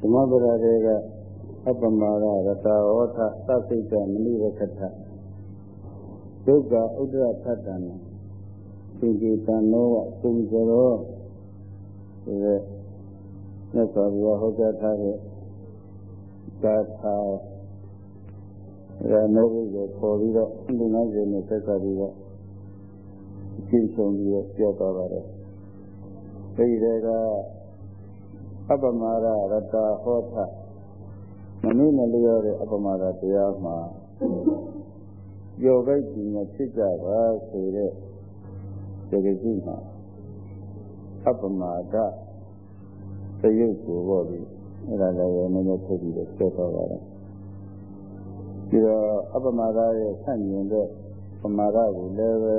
သမဗရာတွေကအပမာရရတဝဋ္ဌသစိတ်တမနိဝကထဒုက္ခဥဒ္ဒရဖတ်တံသင်္ကေတနောဝကုံဇရောဆိုတဲ့မြတ်စွာဘုရားဟောကြားထားတဲ့သာသာရနောဘုကိုပေါ်ပြီးတော့ဒီငါးစဉ်နဲ့ဆက်ဆက်ပြီးတော့ရှင်းဆုံးပြီးတော့ပြောသွားပါတယ်အဲဒီတည်းက အပမာရရတဟောထမနည်းမလျော့တဲ့အပမာရတရားမှာယောဂိတ်ကြီးနဲ့ဖြစ်ကြပါဆိုတဲ့တကယ်ကြီးမှာအပမာဒသရုပ်ကိုပေါ့ဒီအဲ့ဒါလည်းနည်းနည်းထုတ်ပြီးတော့ပြောသွားပါတယ်ပြီးတော့အပမာဒရဲ့ဆန့်ကျင်တဲ့ပမာဒကိုလည်းပဲ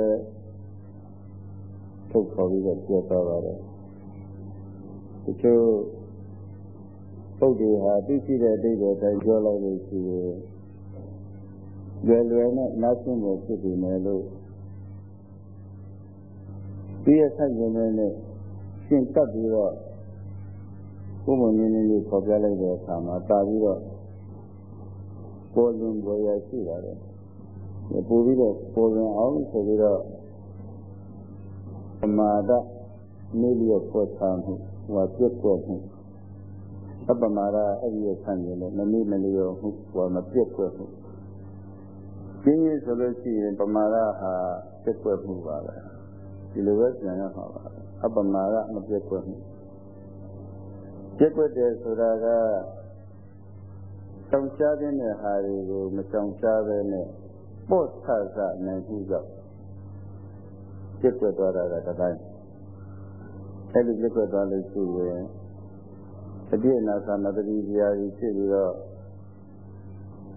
ထုတ်ခေါ်ပြီးတော့ပြောသွားပါတယ်ဒီချို့ ပုဒ်တွေဟာသိရှိတဲ့အတိတ်ကိုတိုင်ပြောလိုက်လို့ရှိရင်လွယ်လွယ်နဲ့နားရှင်းဖို့ဖြစ်ပြီမယ်လို့ဒီရဲ့ဆက်ရင်နဲ့ရှင်းတတ်ပြီးတော့ဘုံဘုံနည်းနည်းလေးခေါ်ပြလိုက်တဲ့အခါမှာတာပြီးတော့ပေါ်လွင်ပေါ်ရရှိတာလေပို့ပြီးတော့ပေါ်လွင်အောင်ဆိုပြီးတော့ပမာဒနေလျော့ပေါ်ထားမှုဟိုပြည့်ကွက်မှု အပမာဒအဲ့ဒီဆန့်ကျင်လို့မနည်းမလျော့မှုဟိုမပြည့်ကွက်မှုကျင်းရင်ဆိုလို့ရှိရင်ပမာဒဟာပြည့်ကွက်မှုပါပဲဒီလိုပဲပြန်ရမှာပါအပမာဒမပြည့်ကွက်မှုပြည့်ကွက်တယ်ဆိုတာကတောင်ချတဲ့ဟာတွေကိုမတောင်ချပဲနဲ့ပို့ဆဆနိုင်မှုကြောင့်ပြည့်ကွက်သွားတာကတတိုင်းအဲ့ဒီပြည့်ကွက်သွားလို့ရှိရင် အပြည့်အနာသမတတိဇာကြီးဖြစ်ပြီးတော့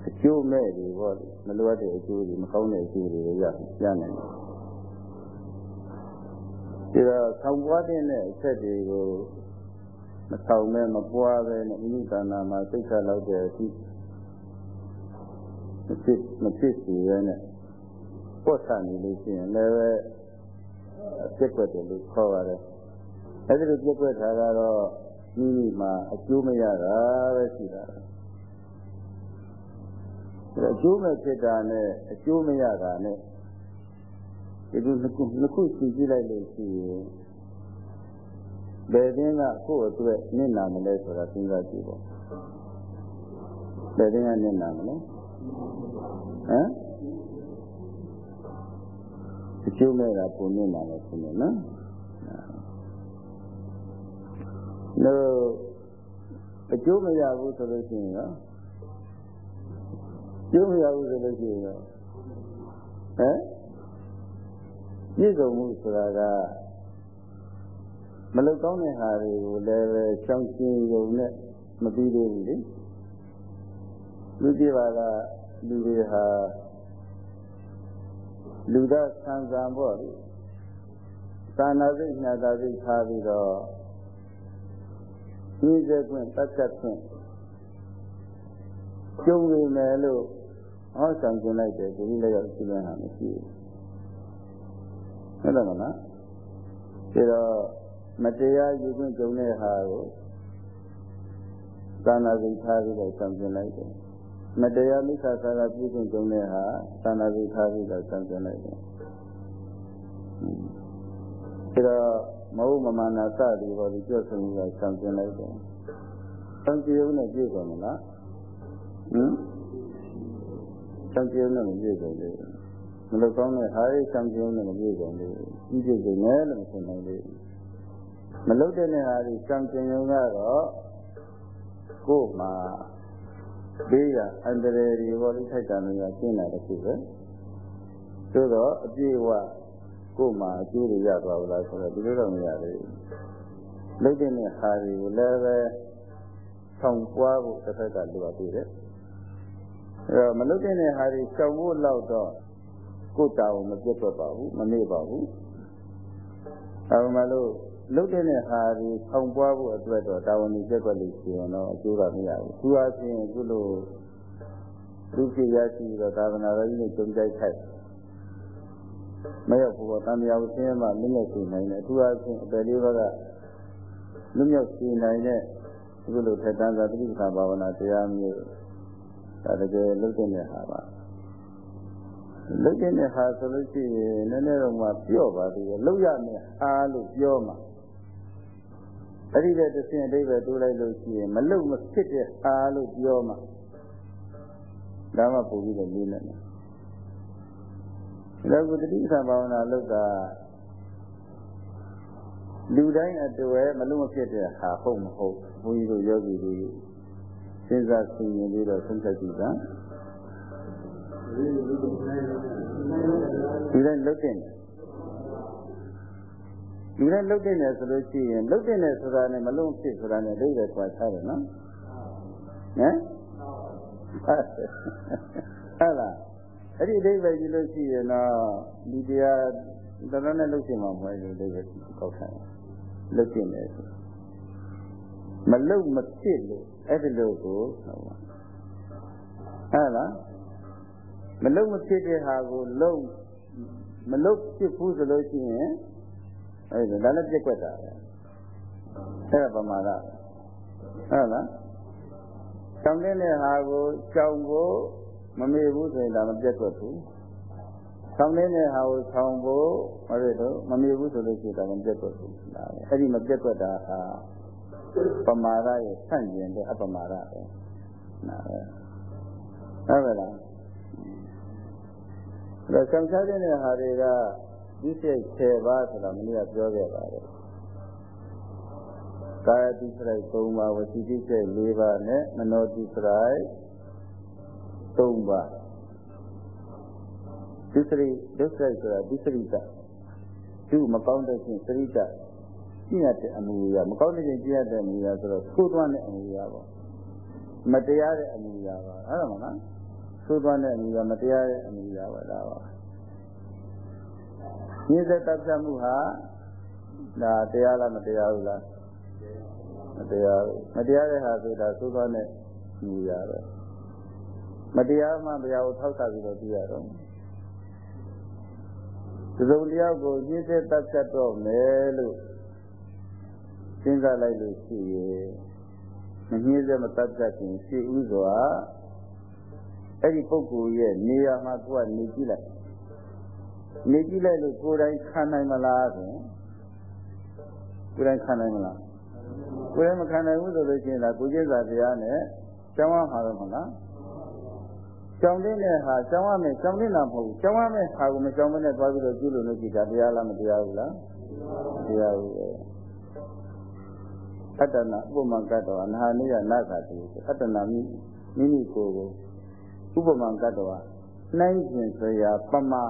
အကျိုးမဲ့တွေပေါ့မလိုအပ်တဲ့အကျိုးတွေမကောင်းတဲ့အကျိုးတွေရရနိုင်တယ်ဒါတော့ဆောင်ပွားတဲ့အချက်တွေကိုမဆောင်မဲ့မပွားပဲနဲ့မိမိတဏ္ဍာမှာစိတ်ဆက်လောက်တဲ့အထိမဖြစ်မဖြစ်စီရဲနဲ့ပို့ဆနေလို့ရှိရင်လည်းပဲအဖြစ်ွက်တယ်လို့ခေါ်ပါတယ်အဲဒီလိုပြည့်ွက်တာကတော့ မိမိမှာအကျိုးမရတာပဲရှိတာအကျိုးမဲ့ဖြစ်တာနဲ့အကျိုးမရတာနဲ့ဒီလိုနှစ်ခုနှစ်ခုရှင်းကြည့်လိုက်လို့ရှိရင်ဘယ်တင်းကကိုယ့်အတွက်နစ်နာမလဲဆိုတာစဉ်းစားကြည့်ပေါ့ဘယ်တင်းကနစ်နာမလဲဟမ်အကျိုးမဲ့တာပုံနစ်နာလဲဆိုရင်နော် လို့အကျိုးမရဘူးဆိုလို့ရှိရင်ရောကျိုးမရဘူးဆိုလို့ရှိရင်ရောဟမ်ပြည့်စုံမှုဆိုတာကမလုကောင်းတဲ့ဟာတွေကိုလည်းပဲရှောင်ကျဉ်ရုံနဲ့မပြီးသေးဘူးလေလူကြည့်ပါကလူတွေဟာလူသားဆံဆံပေါ့လေသာနာစိတ်ညာတာစိတ်ထားပြီးတော့ ဒီစက်ခွင့်တတ်ချက်ခွင့်ကျုံနေမယ်လို့ဟောဆောင်ကျင်လိုက်တယ်ဒီလိုလည်းရောက်ရှိတဲ့ဟာမရှိဘူးဟုတ်တယ်မလားဒါတော့မတရားယူခွင့်ကြုံတဲ့ဟာကိုသာနာစိတ်ထားပြီးတော့ဆောင်ကျင်လိုက်တယ်မတရားမိစ္ဆာသာကပြုခွင့်ကြုံတဲ့ဟာသာနာစိတ်ထားပြီးတော့ဆောင်ကျင်လိုက်တယ်ဒါတော့ မဟုတ်မမှန်တာစသည်ပေါ်ဒီပြောဆိုမှုကဆောင်ကျင်လိုက်တယ်ဆောင်ကျင်ုံနဲ့ပြည့်စုံမလားဟင်ဆောင်ကျင်ုံနဲ့မပြည့်စုံဘူးမလို့ကောင်းတဲ့ဟာရေးဆောင်ကျင်ုံနဲ့မပြည့်စုံဘူးပြည့်ပြည့်စုံတယ်လို့မဆိုနိုင်ဘူးမလုတဲ့နေဟာဒီဆောင်ကျင်ုံကတော့ကိုယ်မှာဘေးရအန္တရာယ်တွေဘောလိထိုက်တာမျိုးကကျင်းလာတဲ့ခုပဲသို့တော့အပြည့်အဝ ကိုယ်မှာအကျိုးတွေရသွားဘူးလားဆိုတော့ဒီလိုတော့မရသေးဘူးလုတဲ့နေဟာတွေကိုလည်းပဲဆောင်ပွားဖို့တစ်ဖက်ကလိုအပ်သေးတယ်အဲတော့မလုတဲ့နေဟာတွေရှောင်ဖို့လောက်တော့ကိုယ်တာဝန်မပြတ်တော့ပါဘူးမနေပါဘူးအဲမှလို့လုတ်တဲ့ဟာဒီဆောင်းပွားဖို့အတွက်တော့တာဝန်ကြီးပြတ်လို့ရှိရင်တော့အကျိုးကမရဘူး။သူအချင်းသူ့လိုလူဖြစ်ရရှိတော့သာသနာတော်ကြီးနဲ့ကြုံကြိုက်ခိုက် မရောက်ဘူး။တန်မြာကိုဆင်းရဲမှလွတ်မြောက်ရှိနိုင်တယ်။သူအချင်းအပယ်လေးဘက်ကလွတ်မြောက်ရှိနိုင်တဲ့ဒီလိုထက်တန်းသာတိပ္ပံဘာဝနာတရားမျိုးဒါတကယ်လုပ်တဲ့ဟာပါလုပ်တဲ့ဟာဆိုလို့ရှိရင်နည်းနည်းတော့မှပြော့ပါသေးတယ်လုပ်ရမယ်အားလို့ပြောမှာအဲ့ဒီတဲ့တစ်ဆင့်အဓိပ္ပာယ်တိုးလိုက်လို့ရှိရင်မလုံမဖြစ်တဲ့အားလို့ပြောမှာဒါမှပုံပြီးတော့လေးနေ တယ်ဒါကတတိပ္ပံဘာဝနာလုပ်တာလူတိုင်းအတွေ့မလုံမဖြစ်တဲ့ဟာဟုတ်မဟုတ်ဘုန်းကြီးတို့ယောဂီတွေစဉ်းစားဆင်ခြင်ပြီးတော့ဆုံးဖြတ်ကြည့်တာဒီတိုင်းလုတ်တင်တယ်ဒီတိုင်းလုတ်တင်တယ်ဆိုလို့ရှိရင်လုတ်တင်တယ်ဆိုတာနဲ့မလုံးဖြစ်ဆိုတာနဲ့အဓိပ္ပာယ်ကွာခြားတယ်နော်ဟမ်ဟုတ်လား အဲ့ဒီအဓိပ္ပာယ်ကြီးလို့ရှိရင်တော့ဒီတရားတော်တော်နဲ့လုတ်တင်မှာမဟုတ်ဘူးအဓိပ္ပာယ်ကောက်ထားတယ်လုတ်တင်တယ်ဆိုမလုတ်မဖြစ်လို့အဲ့ဒီလိုကိုဟုတ်ပါဟုတ်လားမလုံမဖြစ်တဲ့ဟာကိုလုံမလုံဖြစ်ဘူးဆိုလို့ရှိရင်အဲ့ဒါလည်းပြက်ကွက်တာပဲအဲ့ဒါပမာဒဟုတ်လားကြောင်တဲ့ဟာကိုကြောင်ကို မမေ့ဘူးဆိုရင်ဒါမပြက်ကွက်ဘူးဆောင်းနေတဲ့ဟာကိုဆောင်းဖို့မရတော့မမေ့ဘူးဆိုလို့ရှိရင်ဒါမပြက်ကွက်ဘူးဒါပဲအဲ့ဒီမပြက်ကွက်တာဟာပမာဒရဲ့ဆန့်ကျင်တဲ့အပမာဒပဲနားပဲဟုတ်ကဲ့လားဒါဆောင်စားတဲ့ဟာတွေကဒီစိတ်10ပါးဆိုတာမင်းကပြောခဲ့ပါတယ်ကာယတိစရိုက်3ပါးဝစီတိစရိုက်4ပါးနဲ့မနောတိစရိုက် 3ပါးဒီစရိဒုစရိုက်ဆိုတာဒီစရိတသူမကောင်းတဲ့ချင်းစရိတကြည့်ရတဲ့အမူအရာမကောင်းတဲ့ချင်းကြည့်ရတဲ့အမူအရာဆိုတော့သိုးသွမ်းတဲ့အမူအရာပေါ့မတရားတဲ့အမူအရာပါအဲ့ဒါမလားသိုးသွမ်းတဲ့အမူအရာမတရားတဲ့အမူအရာပါဒါပါညစ်သက်တပ်ဖြတ်မှုဟာဒါတရားလားမတရားဘူးလားမတရားဘူးမတရားတဲ့ဟာဆိုတာသိုးသွမ်းတဲ့အမူအရာပဲ မတရားမှတရားကိုထောက်တာပြီးတော့ပြရတော့ဒီလိုတရားကိုညစ်သက်တပ်ဖြတ်တော့မယ်လို့စဉ်းစားလိုက်လို့ရှိရင်မညှင်းစေမတတ်တတ်ခြင်းရှိဥစွာအဲ့ဒီပုဂ္ဂိုလ်ရဲ့နေရာမှာကိုယ်ကနေကြည့်လိုက်နေကြည့်လိုက်လို့ကိုယ်တိုင်ခံနိုင်မလားဆိုကိုယ်တိုင်ခံနိုင်မလားကိုယ်တိုင်မခံနိုင်ဘူးဆိုလို့ရှိရင်ဒါကိုကျင့်စာတရားနဲ့ကျောင်းရမှာတော့မလား ကျောင်းတဲ့နဲ့ဟာကျောင်းရမယ်ကျောင်းတဲ့နာမဟုတ်ဘူးကျောင်းရမယ်ဟာကိုမကျောင်းမနဲ့သွားပြီးတော့ကျူးလို့လို့ကြည့်တာတရားလားမတရားဘူးလားတရားဘူးပဲအတ္တနာဥပမာကတ္တဝနာဟာနိယနာခာတိအတ္တနာမိမိမိကိုယ်ကိုဥပမာကတ္တဝနှိုင်းခြင်းဆိုရာပမာ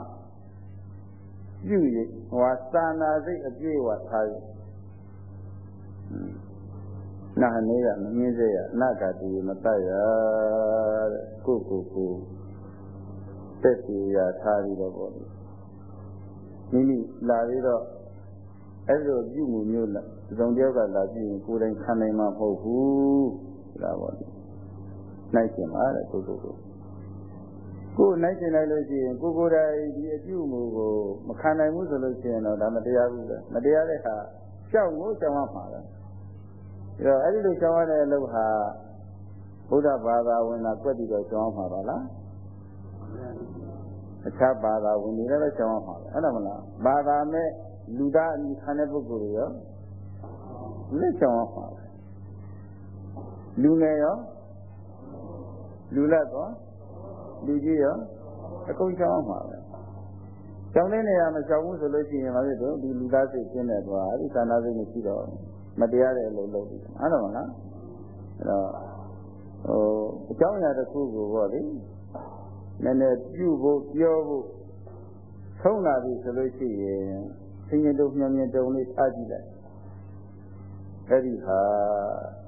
ပြုရဟောသာနာစိတ်အပြည့်ဝထားရ နာဟနိယမမြင်စေရနာခာတိမတတ်ရတဲ့ကိုကိုကိုတက်စီရထားပြီးတော့ပေါ့မိမိလာပြီးတော့အဲ့လိုပြုမှုမျိုးလားသုံတယောက်ကလာကြည့်ရင်ကိုယ်တိုင်ခံနိုင်မှာမဟုတ်ဘူးဆိုတာပေါ့နိုင်ကျင်ပါတဲ့ကိုကိုကိုကိုယ်နိုင်ကျင်လိုက်လို့ရှိရင်ကိုကိုယ်တိုင်ဒီအပြုမှုကိုမခံနိုင်ဘူးဆိုလို့ရှိရင်တော့ဒါမတရားဘူးလေမတရားတဲ့ဟာကြောက်ကိုကြောက်ရမှာပဲ အဲတော့အဲ့ဒီလိုကြောက်ရတဲ့အလုပ်ဟာဘုရားဘာသာဝင်တာကွက်ပြီးတော့ကြောက်မှာပါလားအခြားဘာသာဝင်တွေလည်းကြောက်မှာပဲအဲ့ဒါမလားဘာသာမဲ့လူသားအမိခံတဲ့ပုဂ္ဂိုလ်တွေရောလက်ချောင်းပါလူငယ်ရောလူလက်ကောလူကြီးရောအကုန်ချောင်းပါပဲကျောင်းတဲ့နေရာမှာကျောင်းဘူးဆိုလို့ရှိရင်ဘာဖြစ်လို့ဒီလူသားစိတ်ကျင်းတဲ့သွားအဲ့ဒီသာနာစိတ်မရှိတော့ မတရားတဲ့အလုပ်လုပ်ပြီးအဲ့တော့မလားအဲ့တော့ဟိုအကြောင်းအရာတစ်ခုကိုပေါ့လေနည်းနည်းပြုဖို့ပြောဖို့ထုံးလာပြီဆိုလို့ရှိရင်ဆင်းရဲတို့မျှမျှတုံလေးထားကြည့်လိုက်အဲ့ဒီဟာ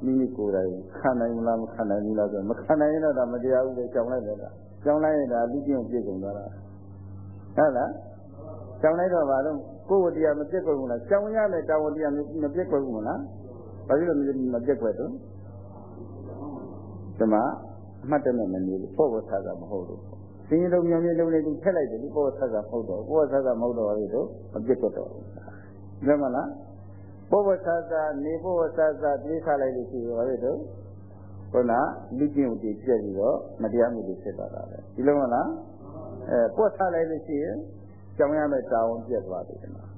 မိမိကိုယ်တိုင်ခံနိုင်မလားမခံနိုင်ဘူးလားဆိုမခံနိုင်ရင်တော့ဒါမတရားဘူးလေကြောင်လိုက်တယ်လားကြောင်လိုက်ရင်ဒါလူကျင့်ပြည့်စုံသွားတာဟုတ်လားကြောင်လိုက်တော့ဘာလို့ ကိုယ်ဝတရားမပြည့်စုံဘူးလားကြောင်ရမယ်တာဝန်တရားမပြည့်စုံဘူးလားဘာဖြစ်လို့မပြည့်စုံတော့ဒီမှာအမှတ်တမဲ့မနေဘူးပေါ့ပေါ့ထားတာမဟုတ်ဘူးစင်းရုံမျိုးမျိုးလုံးလေးသူထက်လိုက်တယ်ဒီပေါ့ပေါ့ထားတာမဟုတ်တော့ပေါ့ပေါ့ထားတာမဟုတ်တော့ဘူးလို့မပြည့်စုံတော့ဘူးဒါမှလားပုဗ္ဗသသနေပုဗ္ဗသသပြေးခလိုက်လို့ရှိရောလေတော့ခုနလူကျင့်မှုတွေပြက်ပြီးတော့မတရားမှုတွေဖြစ်သွားတာပဲဒီလိုမလားအဲပွက်ထားလိုက်လို့ရှိရင် ကြောင်ရမယ့်တာဝန်ပြက်သွားပြီနော်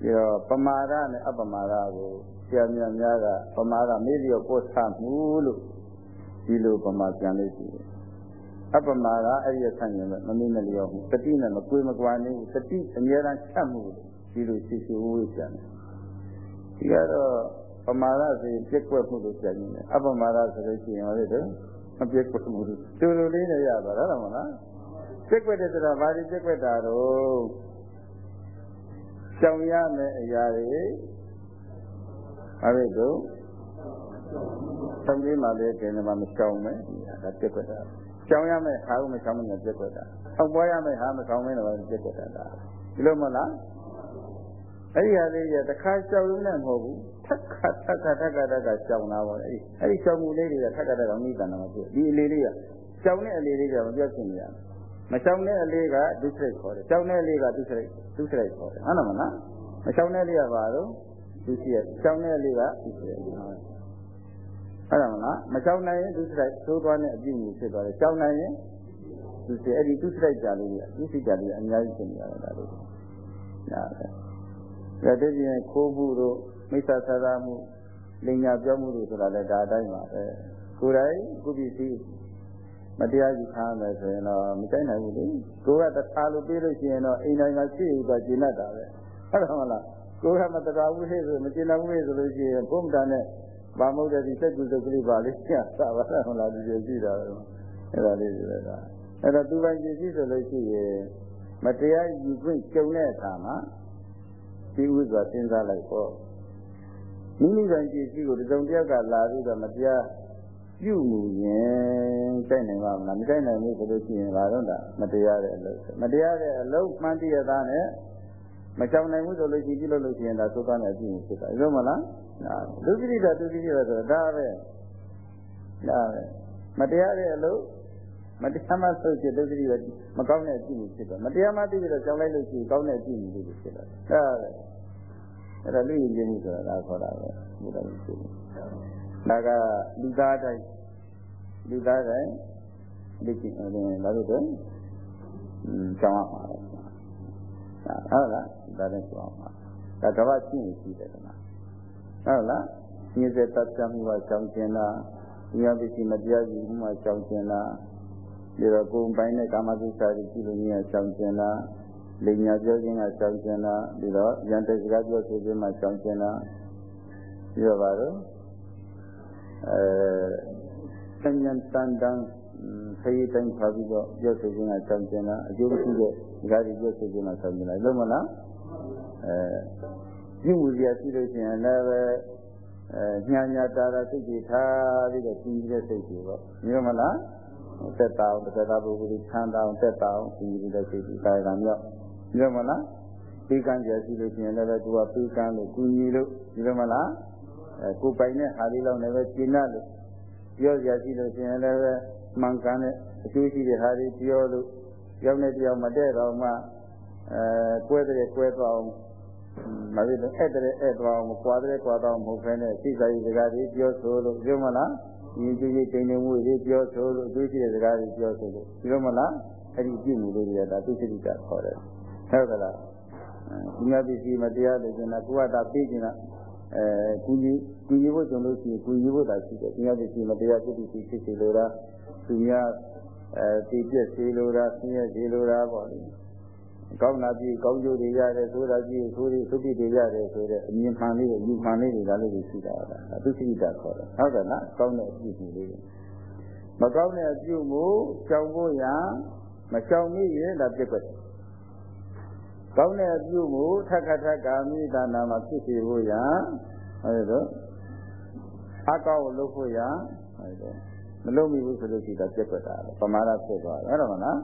ပြီးတော့ပမာဒနဲ့အပမာဒကိုဆရာများများကပမာဒမေးပြီးတော့ပွက်ထားမှုလို့ဒီလိုပမာပြန်လို့ရှိတယ်အပမာဒအဲ့ဒီဆန့်ကျင်မဲ့မမေ့မလျော့ဘူးတတိနဲ့မကွေးမကွာနေဘူးတတိအများအားချက်မှုဒီလိုရှိရှိဝေးပြန်တယ်ဒီကတော့ပမာဒဆိုရင်ပြက်ကွက်မှုလို့ပြန်နေတယ်အပမာဒဆိုလို့ရှိရင်ဟောလေတော့မပြက်ကွက်မှုလို့တူတူလေးနဲ့ရပါတော့မလား ပြက်ကွက်တဲ့ဆိုတာဘာဒီပြက်ကွက်တာတော့ကြောင်ရမယ်အရာတွေအဲ့ဒါတော့သမီးမှလည်းကျင်မှာမရှောင်မယ်ဒါပြက်ကွက်တာရှောင်ရမယ်ဟာကိုမရှောင်မနဲ့ပြက်ကွက်တာအောက်ပွားရမယ်ဟာမရှောင်မနဲ့ဘာပြက်ကွက်တာဒီလိုမလားအဲ့ဒီဟာလေးရတခါရှောင်လို့နဲ့မဟုတ်ဘူးထက်ခါထက်ခါထက်ခါထက်ခါရှောင်တာပေါ့အဲ့ဒီအဲ့ဒီရှောင်မှုလေးတွေကထက်ခါထက်ခါမိတန်တာမဖြစ်ဒီအလေးလေးကရှောင်တဲ့အလေးလေးကမပြတ်ဖြစ်နေရတယ် မရှောင်တဲ့အလေးကဒုစရိုက်ခေါ်တယ်ရှောင်တဲ့အလေးကဒုစရိုက်ဒုစရိုက်ခေါ်တယ်ဟုတ်လားမလားမရှောင်တဲ့လေးကဘာလို့ဒုစရိုက်ရှောင်တဲ့လေးကဒုစရိုက်ဟုတ်လားမလားမရှောင်နိုင်ရင်ဒုစရိုက်သိုးသွားတဲ့အပြုအမူဖြစ်သွားတယ်ရှောင်နိုင်ရင်ဒုစရိုက်အဲ့ဒီဒုစရိုက်ကြလေးကဒုစရိုက်ကြလေးအများကြီးဖြစ်နေရတယ်ဒါလေးဟုတ်တယ်ဒါတည်းပြင်ခိုးမှုတို့မိစ္ဆာဆရာမှုလင်ညာပြောမှုတို့ဆိုတာလည်းဒါအတိုင်းပါပဲကိုယ်တိုင်ကိုပစ္စည်း မတရားကြီးခါမယ်ဆိုရင်တော့မတိုက်နိုင်ဘူးလေကိုကတခါလိုပြေးလို့ရှိရင်တော့အိမ်တိုင်းမှာရှိပြီးတော့ကျင့်တတ်တာပဲဟုတ်တယ်မလားကိုကမတရားဘူးဟဲ့ဆိုမကျင့်နိုင်ဘူးဆိုလို့ရှိရင်ဘုံတန်နဲ့ဘာမဟုတ်တဲ့ဒီစက်ကူစက်ကလေးပါလေးကျတာပါလားဟုတ်လားဒီလိုရှိတာပဲအဲ့ဒါလေးဆိုတာအဲ့တော့သူပိုင်ပစ္စည်းဆိုလို့ရှိရင်မတရားယူခွင့်ကြုံတဲ့အခါမှာဒီဥစွာစဉ်းစားလိုက်ပေါ့မိမိပိုင်ပစ္စည်းကိုတစုံတစ်ယောက်ကလာပြီးတော့မတရား ပြုမှုရင်တိုက်နိုင်ပါမလားမတိုက်နိုင်ဘူးဆိုလို့ရှိရင်ဘာတော့တာမတရားတဲ့အလုပ်မတရားတဲ့အလုပ်မှန်တရသားနဲ့မချောင်နိုင်ဘူးဆိုလို့ရှိရင်ပြုလုပ်လို့ရှိရင်ဒါသုသွားနဲ့ပြုမှုဖြစ်တာဟုတ်မလားဒုတိယဒုတိယဆိုတာဒါပဲဒါပဲမတရားတဲ့အလုပ်မတရားမှဆုပ်ဖြစ်ဒုတိယမကောင်းတဲ့အပြုမှုဖြစ်တယ်မတရားမှသိပြီးတော့ကြောင်းလိုက်လို့ရှိရင်ကောင်းတဲ့အပြုမှုတွေဖြစ်တယ်ဒါပဲအဲ့ဒါလူရင်းချင်းဆိုတာဒါခေါ်တာပဲဘုရားရှင် ဒါကလူသားတိုင်းလူသားတိုင်းလက်ကျင်တယ်ဘာလို့လဲอืมကြောင်းရမှာဒါဟုတ်လားဒါလည်းကြောင်းမှာဒါကဘာရှင်းရှိတယ်ကွာဟုတ်လားညစ်တဲ့တပ်ချမှုကကြောင်းကျင်လားဉာဏ်ပစ္စည်းမတရားယူမှုကကြောင်းကျင်လားဒီတော့ကိုယ်ပိုင်တဲ့ကာမကိစ္စတွေကြည့်လို့မြင်ကြောင်းကျင်လားလိညာပြောခြင်းကကြောင်းကျင်လားဒီတော့ဉာဏ်တစကားပြောဆိုခြင်းမှာကြောင်းကျင်လားပြီးတော့ပါတော့ အဲစဉ္ညာတန်တန်ခရီးတိုင်းခါပြီးတော့ပြောဆိုခြင်းကကြောင်းကျင်လားအကျိုးမရှိတဲ့ဒီကားတွေပြောဆိုခြင်းကကြောင်းကျင်လားလုံးမလားအဲပြုမှုစရာရှိလို့ရှိရင်လည်းပဲအဲညာညာတာတာစိတ်ကြီးထားပြီးတော့ပြီးတဲ့စိတ်ကြီးပေါ့မျိုးမလားသက်တာအောင်သက်တာပုဂ္ဂိုလ်ချမ်းသာအောင်သက်တာအောင်ပြီးပြီးတဲ့စိတ်ကြီးကာယကံမြောက်မျိုးမလားပြီးကံကြရှိလို့ရှိရင်လည်းသူကပြီးကံလို့ကုညီလို့ဒီလိုမလားအဲ ကိုပိုင်တဲ့ဟာလေးလောက်နဲ့ပဲကျင့်တ်လို့ပြောကြရှိလို့ရှိရင်လည်းမှန်ကန်တဲ့အကျိုးရှိတဲ့ဟာတွေပြောလို့ရောက်နေတယောက်မတည့်တော့မှအဲကွဲတဲ့ကွဲသွားအောင်မဖြစ်လို့အဲ့တဲ့အဲ့သွားအောင်ကွာတဲ့ကွာသွားအောင်မဟုတ်ဘဲနဲ့စိတ်စာရေးစကားတွေပြောဆိုလို့ပြောမလားဒီကြည့်ကြည့်တိမ်တိမ်မှုတွေပြောဆိုလို့အကျိုးရှိတဲ့စကားတွေပြောဆိုလို့ပြောမလားအဲ့ဒီကြည့်မှုလေးတွေကဒါသုစိတ္တခေါ်တယ်ဟုတ်ကလားဒီမြတ်ပစ္စည်းမတရားလို့ကျင်တာကိုယ်ကတာပြီးကျင်တာ အဲကုကြီးကုကြီးဖို့ကြုံလို့ရှိရင်ကုကြီးဖို့တာရှိတယ်ဒီမြတ်ပစ္စည်းမတရားကုသိရှိဖြစ်စီလိုတာသူများအဲတည်ပြည့်စီလိုတာဆင်းရဲစီလိုတာပေါ့လေကောင်းတာကြည့်ကောင်းကျိုးတွေရတယ်ဆိုတာကြည့်ဆိုးတွေသုတိတွေရတယ်ဆိုတဲ့အမြင်မှန်လေးတွေအယူမှန်လေးတွေဒါလေးတွေရှိတာပါအသုစိတခေါ်တယ်ဟုတ်ကဲ့လားကောင်းတဲ့အပြုမှုလေးတွေမကောင်းတဲ့အပြုမှုကြောင်ဖို့ရမကြောင်မိရင်ဒါပြက်ွက်တယ် ကောင်းတဲ့အပြုမှုထက်ခထကာမိဒါနာမှာဖြစ်စေဖို့ရဟုတ်တယ်အကောက်လုပ်ဖို့ရဟုတ်တယ်မလုပ်မိဘူးဆိုလို့ရှိတာပြက်ွက်တာပမာဒဖြစ်သွားတယ်ဟုတ်တယ်မလား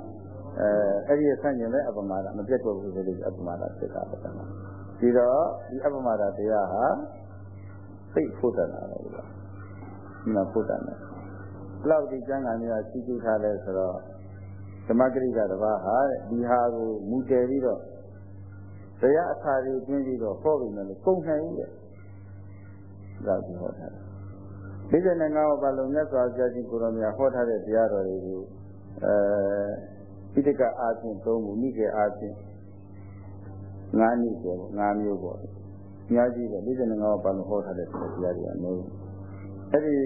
အဲအဲ့ဒီဆန့်ကျင်တဲ့အပမာဒမပြတ်တော့ဘူးဆိုလို့အပမာဒဖြစ်တာပဲကွာဒီတော့ဒီအပမာဒတရားဟာသိဖို့တတ်တာလေကွာဒီမှာဖို့တတ်တယ်ဘလောက်ဒီကျမ်းဂန်များစီးကျူးထားလဲဆိုတော့ဓမ္မဂရိကတပါးဟာဒီဟာကိုမူတည်ပြီးတော့ တရားအခါတွေကျင်းပြီးတော့ဟောပြီမယ်လို့ကုန်နိုင်ရဲ့ဒါကြည့်ဟောထားတယ်ဒီကျနဲ့ငါ့ဘာလို့မြတ်စွာဘုရားကြီးကိုရောမြတ်ဟောထားတဲ့တရားတော်တွေကိုအဲဣတိကအာဖြင့်သုံးခုမိကေအာဖြင့်ငါးနည်းပေါ့ငါးမျိုးပေါ့အများကြီးပဲဒီကျနဲ့ငါ့ဘာလို့ဟောထားတဲ့တရားတွေအမျိုးအဲ့ဒီ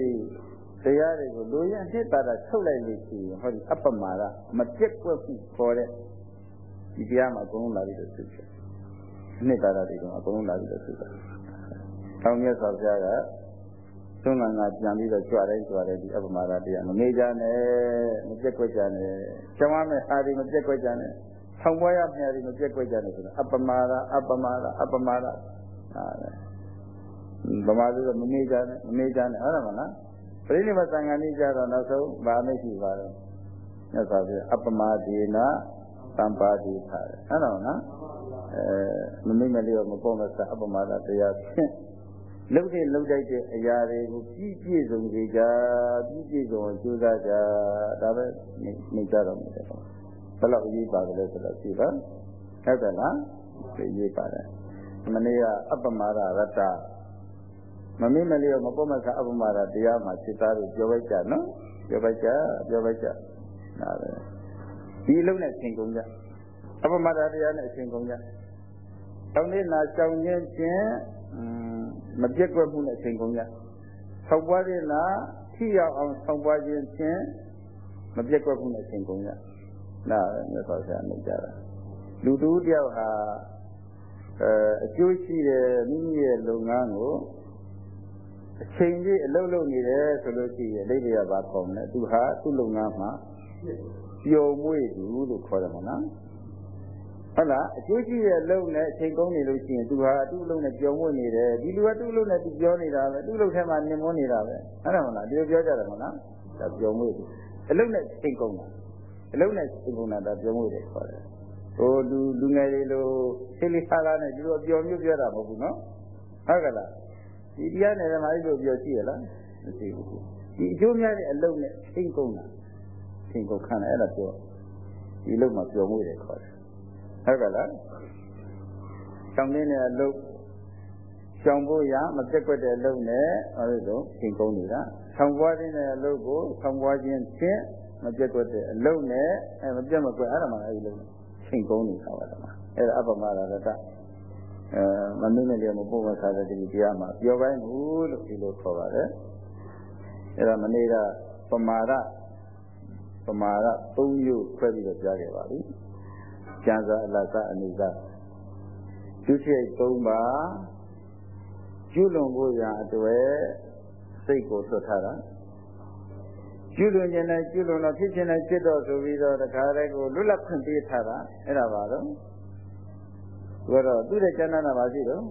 တရားတွေကိုလူရနှစ်တာတာထုတ်လိုက်လို့ရှိရင်ဟောဒီအပ္ပမာဒမပြက်ကွက်မှုခေါ်တဲ့ဒီတရားမှာအကုန်လုံးလာပြီးတော့သိတယ် နှစ်တာတာတွေကအကုန်လုံးလာပြီးတော့သိတယ်။တောင်းမြတ်စွာဘုရားကသုံးလငါပြန်ပြီးတော့ကြွတိုင်းကြွတိုင်းဒီအပ္ပမာဒတရားမမေ့ကြနဲ့မပြက်ကွက်ကြနဲ့ကျောင်းရမယ့်အားဒီမပြက်ကွက်ကြနဲ့ဆောင်ပွားရမယ့်အားဒီမပြက်ကွက်ကြနဲ့ဆိုတော့အပ္ပမာဒအပ္ပမာဒအပ္ပမာဒဟာဗမာလူကမမေ့ကြနဲ့မမေ့ကြနဲ့ဟုတ်တယ်မလားပြိဋိဘသံဃာနည်းကြတော့နောက်ဆုံးဗာမရှိပါတော့မြတ်စွာဘုရားအပ္ပမဒေနာ သံပါတိထားတယ်ဟုတ်တော့နော်အဲမမိမလေးရောမပေါ်မစအပ္ပမဒတရားဖြင့်လှုပ်တဲ့လှုပ်တိုက်တဲ့အရာတွေကိုပြည့်ပြည့်စုံစေကြပြည့်ပြည့်စုံကြိုးစားကြဒါပဲနေကြတော့မယ်တော့ဘယ်လောက်အရေးပါတယ်လဲဆိုတော့ကြည့်ပါဟုတ်တယ်လားသိရေးပါတယ်မနေ့ကအပ္ပမဒရတ္တမမိမလေးရောမပေါ်မကအပ္ပမဒတရားမှာစိတ်သားကိုပြောလိုက်ကြနော်ပြောလိုက်ကြပြောလိုက်ကြဒါပဲ ဒီအလုံးနဲ့သင်ကုန်ကြအပ္ပမဒတရားနဲ့အရှင်ကုန်ကြတောင်းနေနာကြောင်ခြင်းချင်းမပြက်ကွက်မှုနဲ့အရှင်ကုန်ကြဆောက်ပွားခြင်းလားထိရောက်အောင်ဆောက်ပွားခြင်းချင်းမပြက်ကွက်မှုနဲ့အရှင်ကုန်ကြဒါမြတ်စွာဘုရားနေကြတာလူတူတယောက်ဟာအဲအကျိုးရှိတဲ့မိမိရဲ့လုပ်ငန်းကိုအချိန်ကြီးအလုပ်လုပ်နေတယ်ဆိုလို့ရှိရင်အိဗေယဘာခေါ်မလဲသူဟာသူ့လုပ်ငန်းမှာ ပျော်မွေ့သူလို့ခေါ်တယ်မနော်ဟုတ်လားအကျိုးရှိတဲ့အလုပ်နဲ့အချိန်ကုန်နေလို့ရှိရင်သူဟာသူ့အလုပ်နဲ့ပျော်မွေ့နေတယ်ဒီလူကသူ့အလုပ်နဲ့သူပြောနေတာပဲသူ့အလုပ်ထဲမှာနေမွန်းနေတာပဲဟုတ်တယ်မလားဒီလိုပြောကြတယ်မနော်ဒါပျော်မွေ့သူအလုပ်နဲ့ချိန်ကုန်တာအလုပ်နဲ့ချိန်ကုန်တာဒါပျော်မွေ့တယ်ခေါ်တယ်ဟိုလူလူငယ်တွေလိုသိလိခါလာနဲ့ဒီလိုအပျော်မျိုးပြောတာမဟုတ်ဘူးနော်ဟုတ်ကလားဒီတရားနဲ့ဓမ္မကြီးတို့ပြောရှိရလားမရှိဘူးဒီအကျိုးများတဲ့အလုပ်နဲ့ချိန်ကုန်တာ ချိန်ကုန်ခံတယ်အဲ့ဒါပြောဒီလုပ်မှာပျော်မွေ့တယ်ခေါ်တယ်ဟုတ်ကလားဆောင်းနေတဲ့အလုပ်ရှောင်ဖို့ရမပြက်ကွက်တဲ့အလုပ်နဲ့အဲဒီလိုချိန်ကုန်နေတာဆောင်းပွားတဲ့အလုပ်ကိုဆောင်းပွားခြင်းဖြင့်မပြက်ကွက်တဲ့အလုပ်နဲ့အဲမပြက်မကွက်အဲ့ဒါမှအဲဒီလုပ်ချိန်ကုန်နေတာပါတော့အဲ့ဒါအပ္ပမရတအဲမမင်းနဲ့လည်းမပို့မစားတဲ့ဒီတရားမှာပြောပိုင်းဘူးလို့ဒီလိုခေါ်ပါတယ်အဲ့ဒါမနေ့ကပမာဒ ပမာဒ၃မျိုးခွဲပြီးတော့ကြားခဲ့ပါပြီကျန်စာအလသအနိစ္စဒုတိယ၃ပါးကျွလွန်ဖို့ရအတွေ့စိတ်ကိုသွတ်ထားတာကျွလွန်ခြင်းနဲ့ကျွလွန်တော့ဖြစ်ခြင်းနဲ့ဖြစ်တော့ဆိုပြီးတော့တခါတည်းကိုလွတ်လပ်ခွင့်ပေးထားတာအဲ့ဒါပါတော့သူကတော့သူ့ရဲ့ကျမ်းနာပါရှိတော့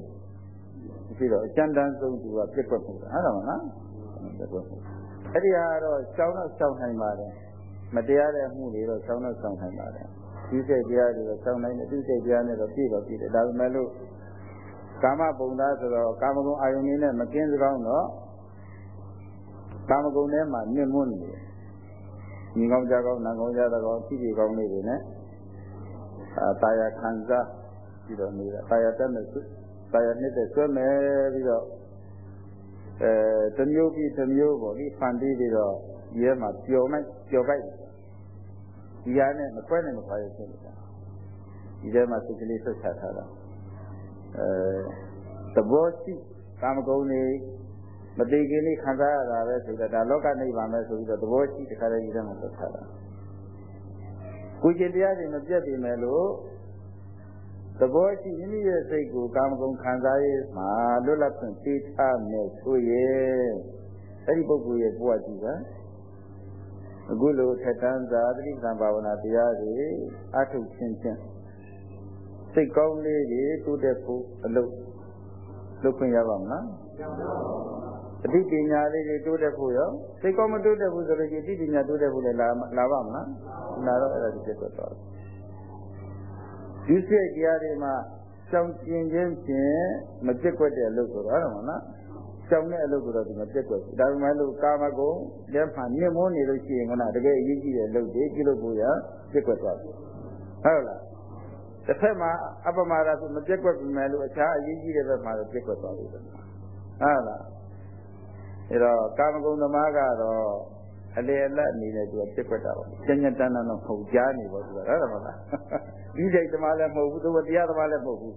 ရှိတော့အကျဉ်းတန်းဆုံးသူကပြက်ကွက်မှုဟုတ်တယ်မလားပြက်ကွက်မှုအဲ့ဒီဟာတော့ရှောင်းတော့ရှောင်းနိုင်ပါတယ် မတရားတဲ့မှုတွေတော့ရှောင်းတော့ရှောင်းနိုင်ပါတယ်ဒီစိတ်တရားတွေတော့ရှောင်းနိုင်တယ်ဒီစိတ်တရားနဲ့တော့ပြည့်တော့ပြည့်တယ်ဒါပေမဲ့လို့ကာမပုံသားဆိုတော့ကာမဂုဏ်အာယုန်နဲ့မကင်းစကောင်းတော့ကာမဂုဏ်ထဲမှာမြင့်မွန်းနေတယ်ညီကောင်းကြကောင်းနံကောင်းကြတဲ့ကောင်းဖြည့်ဖြည့်ကောင်းနေတယ်နဲ့အာတာယာခံစားပြီးတော့နေတာတာယာတက်မဲ့တာယာနှစ်တဲ့ဆွဲမယ်ပြီးတော့အဲတမျိုးပြီးတမျိုးပေါ့ဒီဖန်တီးပြီးတော့ဒီထဲမှာပျော်မိုက်ပျော်ပိုက် ဒီဟာနဲ့မခွဲနိုင်မခွာရဖြစ်နေတာဒီထဲမှာစိတ်ကလေးဆက်ဆက်ထားတာအဲသဘောရှိကာမဂုဏ်တွေမတိခင်လေးခံစားရတာပဲဆိုတော့ဒါလောကနိဗ္ဗာန်ပဲဆိုပြီးတော့သဘောရှိတခါတည်းဒီထဲမှာဆက်ထားတာကိုကျင်တရားတွေမပြတ်ပြီမဲ့လို့သဘောရှိမိမိရဲ့စိတ်ကိုကာမဂုဏ်ခံစားရေးမှာလွတ်လပ်ခွင့်ပေးထားမယ်ဆိုရင်အဲ့ဒီပုဂ္ဂိုလ်ရဲ့ဘဝကြည့်ပါ အခုလိုထက်တန်းသာတိသံဘာဝနာတရားတွေအထုတ်ခြင်းဖြင့်စိတ်ကောင်းလေးတွေတိုးတက်ဖို့အလုပ်လုပ်ခွင့်ရပါမလားအသိပညာလေးတွေတိုးတက်ဖို့ရောစိတ်ကောင်းမတိုးတက်ဘူးဆိုလို့ရှိရင်အသိပညာတိုးတက်ဖို့လည်းလာလာပါမလားလာတော့အဲ့ဒါဒီပြတ်သွားတယ်ဒီစိတ်တရားတွေမှာကြောင်ကျင်ခြင်းဖြင့်မပြတ်ွက်တဲ့အလုပ်ဆိုတော့ဟုတ်မလား ကြောင်တဲ့အလုပ်ဆိုတော့ဒီမပြတ်ွက်ဘူးဒါပေမဲ့လို့ကာမဂုဏ်လက်မှမြင့်မိုးနေလို့ရှိရင်ကတကယ်အရေးကြီးတဲ့အလုပ်တွေပြုလုပ်ဖို့ရပြတ်ွက်သွားပြီဟုတ်လားတတစ်ဖက်မှာအပမာဒဆိုမပြက်ကွက်ပြီမယ်လို့အခြားအရေးကြီးတဲ့ဘက်မှာတော့ပြက်ကွက်သွားလို့ဟုတ်လားအဲတော့ကာမဂုဏ်သမားကတော့အလေအလတ်အနေနဲ့သူကပြက်ကွက်တာပါကျဉ်းကျဉ်းတန်းတန်းတော့မဟုတ်ကြားနေပါသူကဟုတ်တယ်မလားဒီစိတ်သမားလည်းမဟုတ်ဘူးသူကတရားသမားလည်းမဟုတ်ဘူး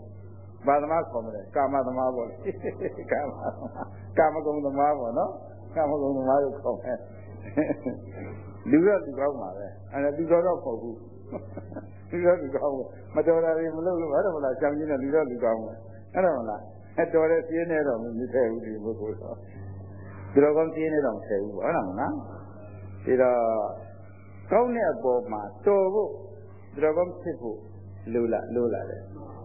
ဘာသမားခေါ်မလဲကာမသမားပေါ့လေကာမကာမဂုဏ်သမားပေါ့နော်ကာမဂုဏ်သမားလို့ခေါ်မယ်လူရလူကောင်းပါပဲအဲလူတော်တော့ခေါ်ဘူးလူရလူကောင်းမတော်တာတွေမလုပ်လို့ဘာလို့မလားကြောင်ကြီးနဲ့လူရလူကောင်းပဲအဲ့တော့မလားအတော်တဲ့ပြင်းနေတော့မမြစ်ခဲ့ဘူးဒီပုဂ္ဂိုလ်တော့ဒီလိုကောင်းပြင်းနေတော့မဆယ်ဘူးပေါ့ဟုတ်လားမလားဒီတော့ကောင်းတဲ့အပေါ်မှာတော်ဖို့ဒီလိုကောင်းဖြစ်ဖို့လိုလားလိုလားတယ်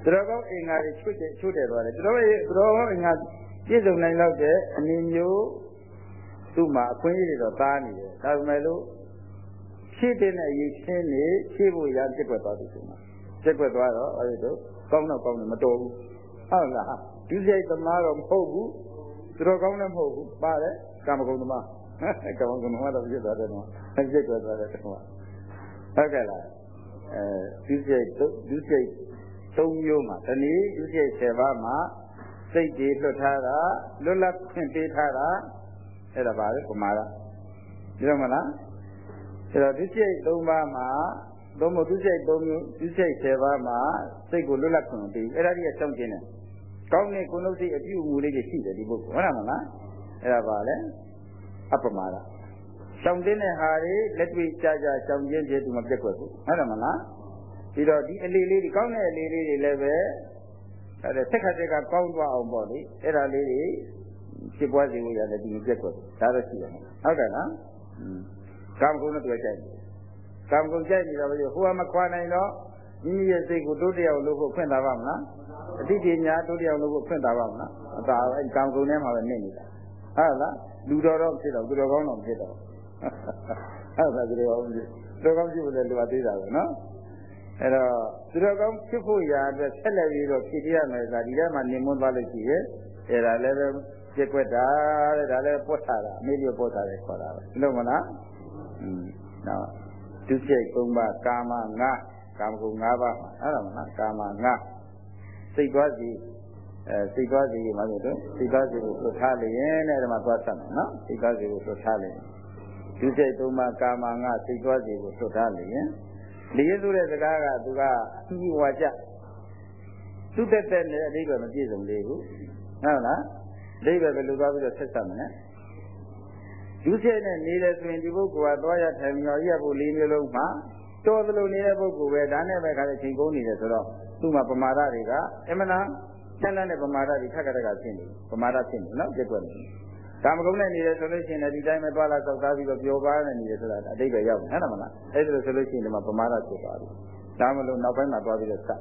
ဒီလိုကောင်းအင်္ဂါတွေချွတ်တယ်ချွတ်တယ်သွားတယ်ဒီလိုပဲဒီလိုကောင်းအင်္ဂါပြည့်စုံနိုင်တော့တဲ့အနေမျိုးသူ့မှာအခွင့်အရေးတွေတော့သားနေတယ်ဒါပေမဲ့လို့ဖြည့်တဲ့အရေးချင်းနေဖြည့်ဖို့ရပြက်ွက်သွားတယ်ဆိုမှပြက်ွက်သွားတော့အဲဒီတော့ကောင်းတော့ကောင်းတယ်မတော်ဘူးဟုတ်လားဒုစရိုက်သမားတော့မဟုတ်ဘူးသူတော်ကောင်းလည်းမဟုတ်ဘူးပါတယ်ကာမဂုဏ်သမားကာမဂုဏ်သမားတော့ပြည့်သွားတယ်နော်ပြက်ွက်သွားတယ်တော့ဟုတ်ကဲ့လားအဲဒုစရိုက်ဒုစရိုက် သုံးမျိုးမှာတနည်းဒုစရိုက်7ပါးမှာစိတ်တွေလွတ်ထားတာလွတ်လပ်ခွင့်ပေးထားတာအဲ့ဒါပါလေပမာဒဒီလိုမလားအဲ့တော့ဒုစရိုက်၃ပါးမှာသုံးမို့ဒုစရိုက်၃မျိုးဒုစရိုက်7ပါးမှာစိတ်ကိုလွတ်လပ်ခွင့်ပေးအဲ့ဒါကြီးကစောင့်ကျင်းတယ်ကောင်းတဲ့ကုဏုစိတ်အပြုအမူလေးတွေရှိတယ်ဒီပုဂ္ဂိုလ်ဟုတ်လားမလားအဲ့ဒါပါလေအပမာဒရှောင်တဲ့ဟာတွေလက်တွေ့ကြကြရှောင်ကျင်းခြင်းသူမပြတ်ွက်ဘူးဟုတ်တယ်မလား ပြီးတော့ဒီအလေးလေးတွေကောင်းတဲ့အလေးလေးတွေလည်းပဲအဲ့ဒါဆက်ခါတက်ကကောင်းသွားအောင်ပေါ့လေအဲ့ဒါလေးတွေဖြစ်ပွားစေလို့ရတယ်ဒီမပြတ်ွက်ဘူးဒါတော့ရှိတယ်ဟုတ်တယ်နော်ကာမဂုဏ်နဲ့တွေ့ကြတယ်ကာမဂုဏ်ကြိုက်နေတော့ဟိုကမခွာနိုင်တော့မိမိရဲ့စိတ်ကိုတိုးတရောက်လို့ဖို့ခွင့်သာပါမလားအတိပညာတိုးတရောက်လို့ဖို့ခွင့်သာပါမလားအသာအဲကာမဂုဏ်ထဲမှာပဲနေနေတာဟုတ်လားလူတော်တော့ဖြစ်တော့သူတော်ကောင်းတော့ဖြစ်တော့ဟုတ်ပါသူတော်ကောင်းဖြစ်သူတော်ကောင်းဖြစ်ဖို့လည်းလိုအပ်သေးတာပဲနော် အဲ့တော့သူတော်ကောင်းဖြစ်ဖို့ရာအတွက်ဆက်လက်ပြီးတော့ဖြစ်ရမယ်ဆိုတာဒီထဲမှာနေမွန်းသွားလို့ရှိရဲ့အဲ့ဒါလည်းပဲပြက်ွက်တာတဲ့ဒါလည်းပွတ်ထားတာအမေပြပွတ်ထားတယ်ခေါ်တာပဲဟုတ်မလားอืมနော်ဒုစရိုက်၃ပါးကာမငါကာမဂုဏ်၅ပါးအဲ့ဒါမလားကာမငါစိတ်သွားစီအဲစိတ်သွားစီမှာလို့တော့စိတ်သွားစီကိုသွတ်ထားလျင်တဲ့ဒါမှသွားဆက်မယ်နော်စိတ်သွားစီကိုသွတ်ထားလျင်ဒုစရိုက်၃ပါးကာမငါစိတ်သွားစီကိုသွတ်ထားလျင် လျင်ဆိုတဲ့စကားကသူကအကြီးဝါကြသူတက်တက်နဲ့အဓိပ္ပာယ်မပြည့်စုံသေးဘူးဟုတ်လားအဓိပ္ပာယ်ဘယ်လိုသွားပြီးတော့ဆက်ဆက်မလဲဒုစရိုက်နဲ့နေတယ်ဆိုရင်ဒီပုဂ္ဂိုလ်ကသွားရထိုင်မြော်ရဖို့လေးမျိုးလုံးမှာတော်သလိုနေတဲ့ပုဂ္ဂိုလ်ပဲဒါနဲ့ပဲခါတဲ့ချိန်ကုန်နေတယ်ဆိုတော့သူ့မှာပမာဒတွေကအမှန်တန်ဆန်းတဲ့ပမာဒတွေထက်ခါတက်ကဖြစ်နေပမာဒဖြစ်နေနော်ပြည့်ွက်နေ ကာမဂုဏ်နဲ့နေတယ်ဆိုလို့ရှိရင်လည်းဒီတိုင်းပဲသွားလာစောက်သားပြီးတော့ပျော်ပါးနေနေတယ်ဆိုတာအတိတ်ပဲရောက်တယ်ဟုတ်တယ်မလားအဲ့ဒါလို့ဆိုလို့ရှိရင်ဒီမှာပမာဒဖြစ်သွားပြီဒါမလို့နောက်ပိုင်းမှာသွားပြီးတော့ဆက်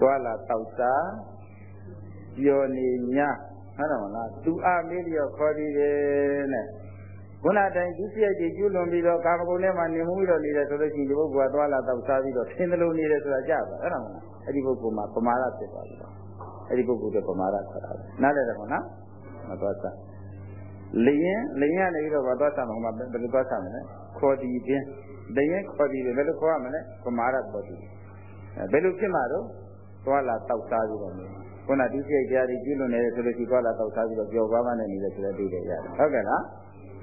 သွားလာစောက်သားပျော်နေ냐ဟုတ်တယ်မလားသူအမေးလျော်ခေါ်ပြီးတယ်နဲ့ခုနတိုင်းဒုစရိုက်တွေကျွလွန်ပြီးတော့ကာမဂုဏ်ထဲမှာနေမှုပြီးတော့နေတယ်ဆိုလို့ရှိရင်ဒီပုဂ္ဂိုလ်ကသွားလာတော့စားပြီးတော့ထင်တယ်လို့နေတယ်ဆိုတာကြပါအဲ့ဒါမလားအဲ့ဒီပုဂ္ဂိုလ်မှာပမာဒဖြစ်သွားပြီတော့အဲ့ဒီပုဂ္ဂိုလ်တွေပမာဒခေါ်တာပဲနားလည်တယ်မလား မသွားစားလျင်လျင်ကနေပြီးတော့သွားစားမှာဘယ်လိုသွားစားမလဲခေါ်ဒီပင်လျင်ခေါ်ဒီပင်ဘယ်လိုခေါ်ရမလဲပမာဒခေါ်ဒီဘယ်လိုဖြစ်မှာတော့သွားလာတော့စားပြီးတော့နေခုနဒုစရိုက်တရားတွေကျွလွန်နေတယ်ဆိုလို့ရှိသွားလာတော့စားပြီးတော့ပျော်ပါးမှနဲ့နေတယ်ဆိုတဲ့အိတယ်ရတယ်ဟုတ်ကဲ့လား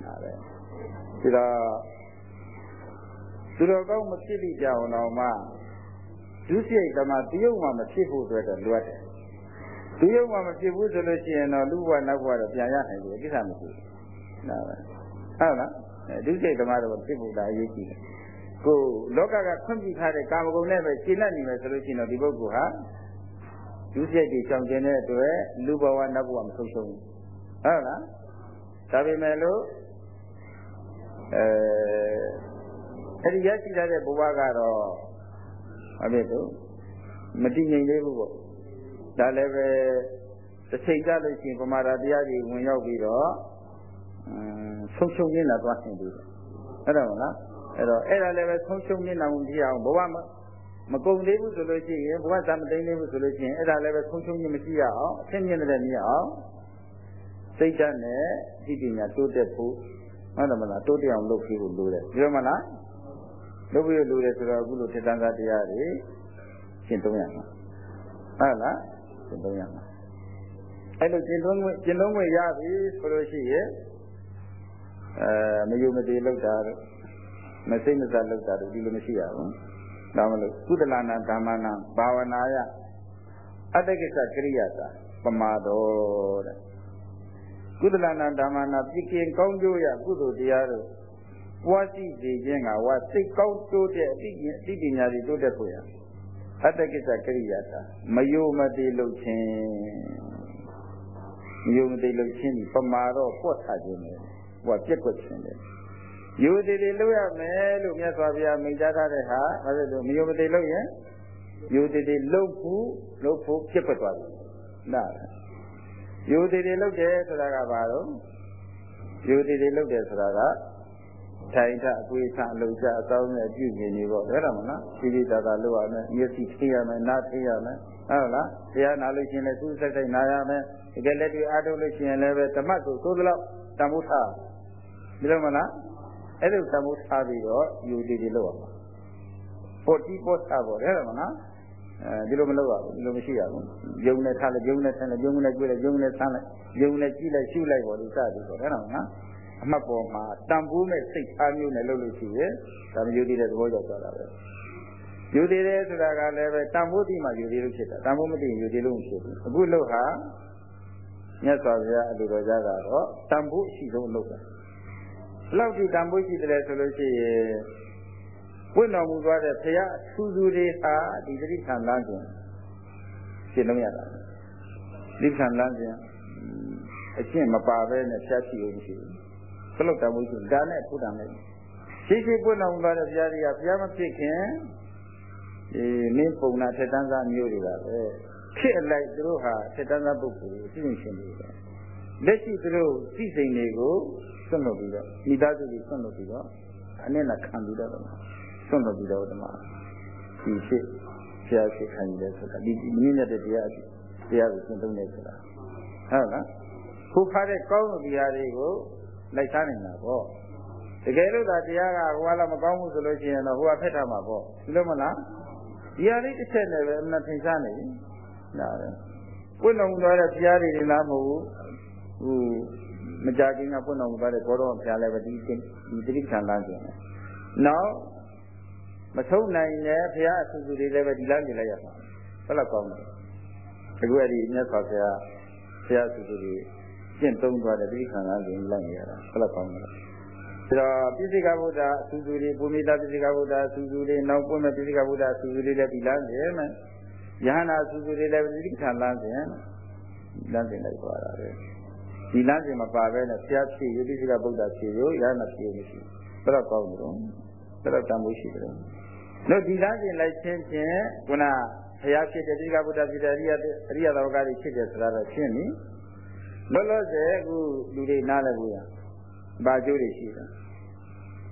ဒါပဲဒီတော့သူတော်ကောင်းမဖြစ်လိကြအောင်တော့မှဒုစရိုက်တမတရုပ်မှမဖြစ်ဖို့အတွက်တော့လွတ်တယ် တရုပ်မှမဖြစ်ဘူးဆိုလို့ရှိရင်တော့လူ့ဘဝနောက်ဘဝတော့ပြန်ရနိုင်တယ်ကိစ္စမရှိဘူးဒါပဲဟုတ်လားဒုစရိုက်တမတော့ဖြစ်ဖို့ဒါအရေးကြီးတယ်ကိုလောကကခွင့်ပြုထားတဲ့ကာမဂုဏ်နဲ့ပဲရှင်းလက်နေမယ်ဆိုလို့ရှိရင်တော့ဒီပုဂ္ဂိုလ်ဟာဒုစရိုက်တွေကြောင့်ကျင်တဲ့အတွက်လူဘဝနောက်ဘဝမဆုံးရှုံးဘူးဟုတ်လားဒါပေမဲ့လို့အဲအဲ့ဒီရရှိတဲ့ဘဝကတော့အဖြစ်တော့မတည်ငြိမ်သေးဘူးပေါ့ ဒါလည်းပဲတစ်ချိန်ကြလို့ရှိရင်ပမာဒတရားတွေဝင်ရောက်ပြီးတော့အင်းဆုံးရှုံးနေတာသွားနေတယ်အဲ့ဒါမလားအဲ့တော့အဲ့ဒါလည်းပဲဆုံးရှုံးနေတာဝင်ပြအောင်ဘဝမှာမကုန်သေးဘူးဆိုလို့ရှိရင်ဘဝသမသိသေးဘူးဆိုလို့ရှိရင်အဲ့ဒါလည်းပဲဆုံးရှုံးခြင်းမရှိရအောင်အဖြစ်မြင်တဲ့မြင်အောင်စိတ်ဓာတ်နဲ့ဒီပညာတိုးတက်ဖို့ဟုတ်တယ်မလားတိုးတက်အောင်လုပ်ပြီးဖို့လိုတယ်ပြောမလားလုပ်ပြီးလိုတယ်ဆိုတော့အခုလိုထက်တန်းစားတရားတွေရှင်းသုံးရမှာဟုတ်လား ရှင်းသုံးရမှာအဲ့လိုရှင်းသုံးရှင်းသုံးခွင့်ရပြီဆိုလို့ရှိရင်အဲမယုံမသေးလောက်တာတော့မစိတ်မစားလောက်တာတော့ဒီလိုမရှိရဘူးဒါမလို့ကုသလနာဓမ္မနာဘာဝနာယအတ္တကိစ္စကရိယာတာပမာတော်တဲ့ကုသလနာဓမ္မနာပြည့်ကင်ကောင်းကျိုးရကုသိုလ်တရားတို့ပွားရှိစေခြင်းကဝါစိတ်ကောင်းတိုးတဲ့အတိအတိပညာတွေတိုးတက်ဖို့ရ အတ္တကိစ္စကရိယာတာမယုံမသေးလို့ချင်းမယုံမသေးလို့ချင်းဒီပမာတော့ပွတ်ထားခြင်းလေဟိုပြက်ကွက်ခြင်းလေယူသေးသေးလို့ရမယ်လို့မြတ်စွာဘုရားမိန့်ကြားထားတဲ့ဟာဘာလို့လဲမယုံမသေးလို့ရင်ယူသေးသေးလို့ဖို့လို့ဖို့ပြက်ကွက်သွားတယ်နားယူသေးသေးလို့တယ်ဆိုတာကဘာလို့ယူသေးသေးလို့တယ်ဆိုတာက ထိုင်ထအကွေးထအလုံချအကောင်းနဲ့ပြုမြင်နေပေါ့ဒါတော့မလားဒီဒီတာတာလို့ရမယ်မျက်စိထိရမယ်နားထိရမယ်ဟုတ်လားတရားနာလို့ရှိရင်လည်းသူ့စိတ်စိတ်နာရမယ်တကယ်လက်တွေ့အားထုတ်လို့ရှိရင်လည်းပဲဓမ္မဆိုသို့သလောက်တန်ဖိုးထားဒီလိုမလားအဲ့လိုတန်ဖိုးထားပြီးတော့ယူတည်တည်လို့ရမှာပေါ်တီပေါ်ထားပေါ့ဒါတော့မလားအဲဒီလိုမလုပ်ရဘူးဒီလိုမရှိရဘူးယုံနဲ့ထားလိုက်ယုံနဲ့ဆန်းလိုက်ယုံနဲ့ကြွလိုက်ယုံနဲ့ဆန်းလိုက်ယုံနဲ့ကြည့်လိုက်ရှုလိုက်ပေါ့ဒီစသည်ပေါ့ဒါတော့မလား အမှတ်ပေါ်မှာတန်ဖိုးမဲ့စိတ်အားမျိုးနဲ့လုပ်လို့ရှိရင်ဒါမျိုးတည်တဲ့သဘောရောက်သွားတာပဲယူတည်တယ်ဆိုတာကလည်းပဲတန်ဖိုးတိမှယူတည်လို့ဖြစ်တာတန်ဖိုးမတိယူတည်လို့မဖြစ်ဘူးအခုလို့ဟာမြတ်စွာဘုရားအလိုတော်ကြကတော့တန်ဖိုးရှိဆုံးလုပ်တာဘယ်လောက်ဒီတန်ဖိုးရှိတယ်ဆိုလို့ရှိရင်ပွင့်တော်မူသွားတဲ့ဘုရားသူသူတွေဟာဒီတိခံလမ်းစဉ်ရှင်းလို့ရတာတိခံလမ်းစဉ်အရှင်းမပါဘဲနဲ့ဖြတ်ချီလို့မရှိဘူး ဘယ်လောက်တန်ဖိုးရှိဒါနဲ့ဘုဒ္ဓနဲ့ရှိရှိပွင့်တော်မူသွားတဲ့ဘုရားတွေကဘုရားမဖြစ်ခင်ဒီမင်းပုံနာထက်တန်းစားမျိုးတွေကပဲဖြစ်အလိုက်သူတို့ဟာထက်တန်းစားပုဂ္ဂိုလ်ကိုသိမြင်ရှင်တွေပဲလက်ရှိသူတို့သိစိန်တွေကိုဆွတ်လွတ်ပြီးတော့မိသားစုတွေဆွတ်လွတ်ပြီးတော့အနည်းနဲ့ခံပြီးတော့ဆွတ်လွတ်ပြီးတော့ဓမ္မဒီဖြစ်ဆရာဖြစ်ခံရတယ်ဆိုတာဒီမြင့်မြတ်တဲ့တရားတရားကိုသင်သုံးတယ်ဆိုတာဟုတ်လားခုခါတဲ့ကောင်းတဲ့တရားတွေကို လိုက်စားနေတာပေါ့တကယ်လို့ဒါတရားကဟိုကလည်းမကောင်းဘူးဆိုလို့ရှိရင်တော့ဟိုကဖက်ထားမှာပေါ့ဒီလိုမလားဒီဟာလေးတစ်ချက်နဲ့ပဲအမှန်ထင်ရှားနေပြီနားတယ်ပွင့်တော်မူသွားတဲ့ဘုရားတွေလားမဟုတ်ဘူးဟိုမကြခင်ကပွင့်တော်မူသွားတဲ့ဘောတော်ဘုရားလည်းပဲဒီဒီတိဋ္ဌာန်လမ်းကျင်တယ်နောက်မဆုံးနိုင်တဲ့ဘုရားအဆူဆူတွေလည်းပဲဒီလမ်းကျင်လိုက်ရမှာဘယ်လောက်ကောင်းလဲအခုအဲ့ဒီမြတ်စွာဘုရားဘုရားအဆူဆူတွေ ကျင့်သုံးသွားတဲ့တိဋ္ဌာန်လမ်းကျင်လိုက်ရတာဘယ်လောက်ကောင်းလဲဒါတော့ပိစိကဗုဒ္ဓအဆူဆူတွေပုမိတာပိစိကဗုဒ္ဓအဆူဆူတွေနောက်ပွင့်မဲ့ပိစိကဗုဒ္ဓအဆူဆူတွေလည်းဒီလမ်းကျင်မယ်ယဟနာစုစုတွေလည်းတိဋ္ဌာန်လမ်းစဉ်လမ်းစဉ်လိုက်သွားတာပဲဒီလမ်းစဉ်မပါပဲနဲ့ဆရာဖြစ်ယတိစိကဗုဒ္ဓဖြစ်ရောယဟနာဖြစ်မရှိဘယ်တော့ကောင်းကြတော့ဘယ်တော့တန်ဖို့ရှိကြတော့တို့ဒီလမ်းစဉ်လိုက်ချင်းချင်းခုနဘုရားဖြစ်တဲ့တိကဗုဒ္ဓဖြစ်တဲ့အရိယအရိယတော်ကားတွေဖြစ်တယ်ဆိုတာတော့ရှင်းပြီ လောလောဆယ်အခုလူတွေနားလည်ဘူးရဘာကျိုးတွေရှိတယ်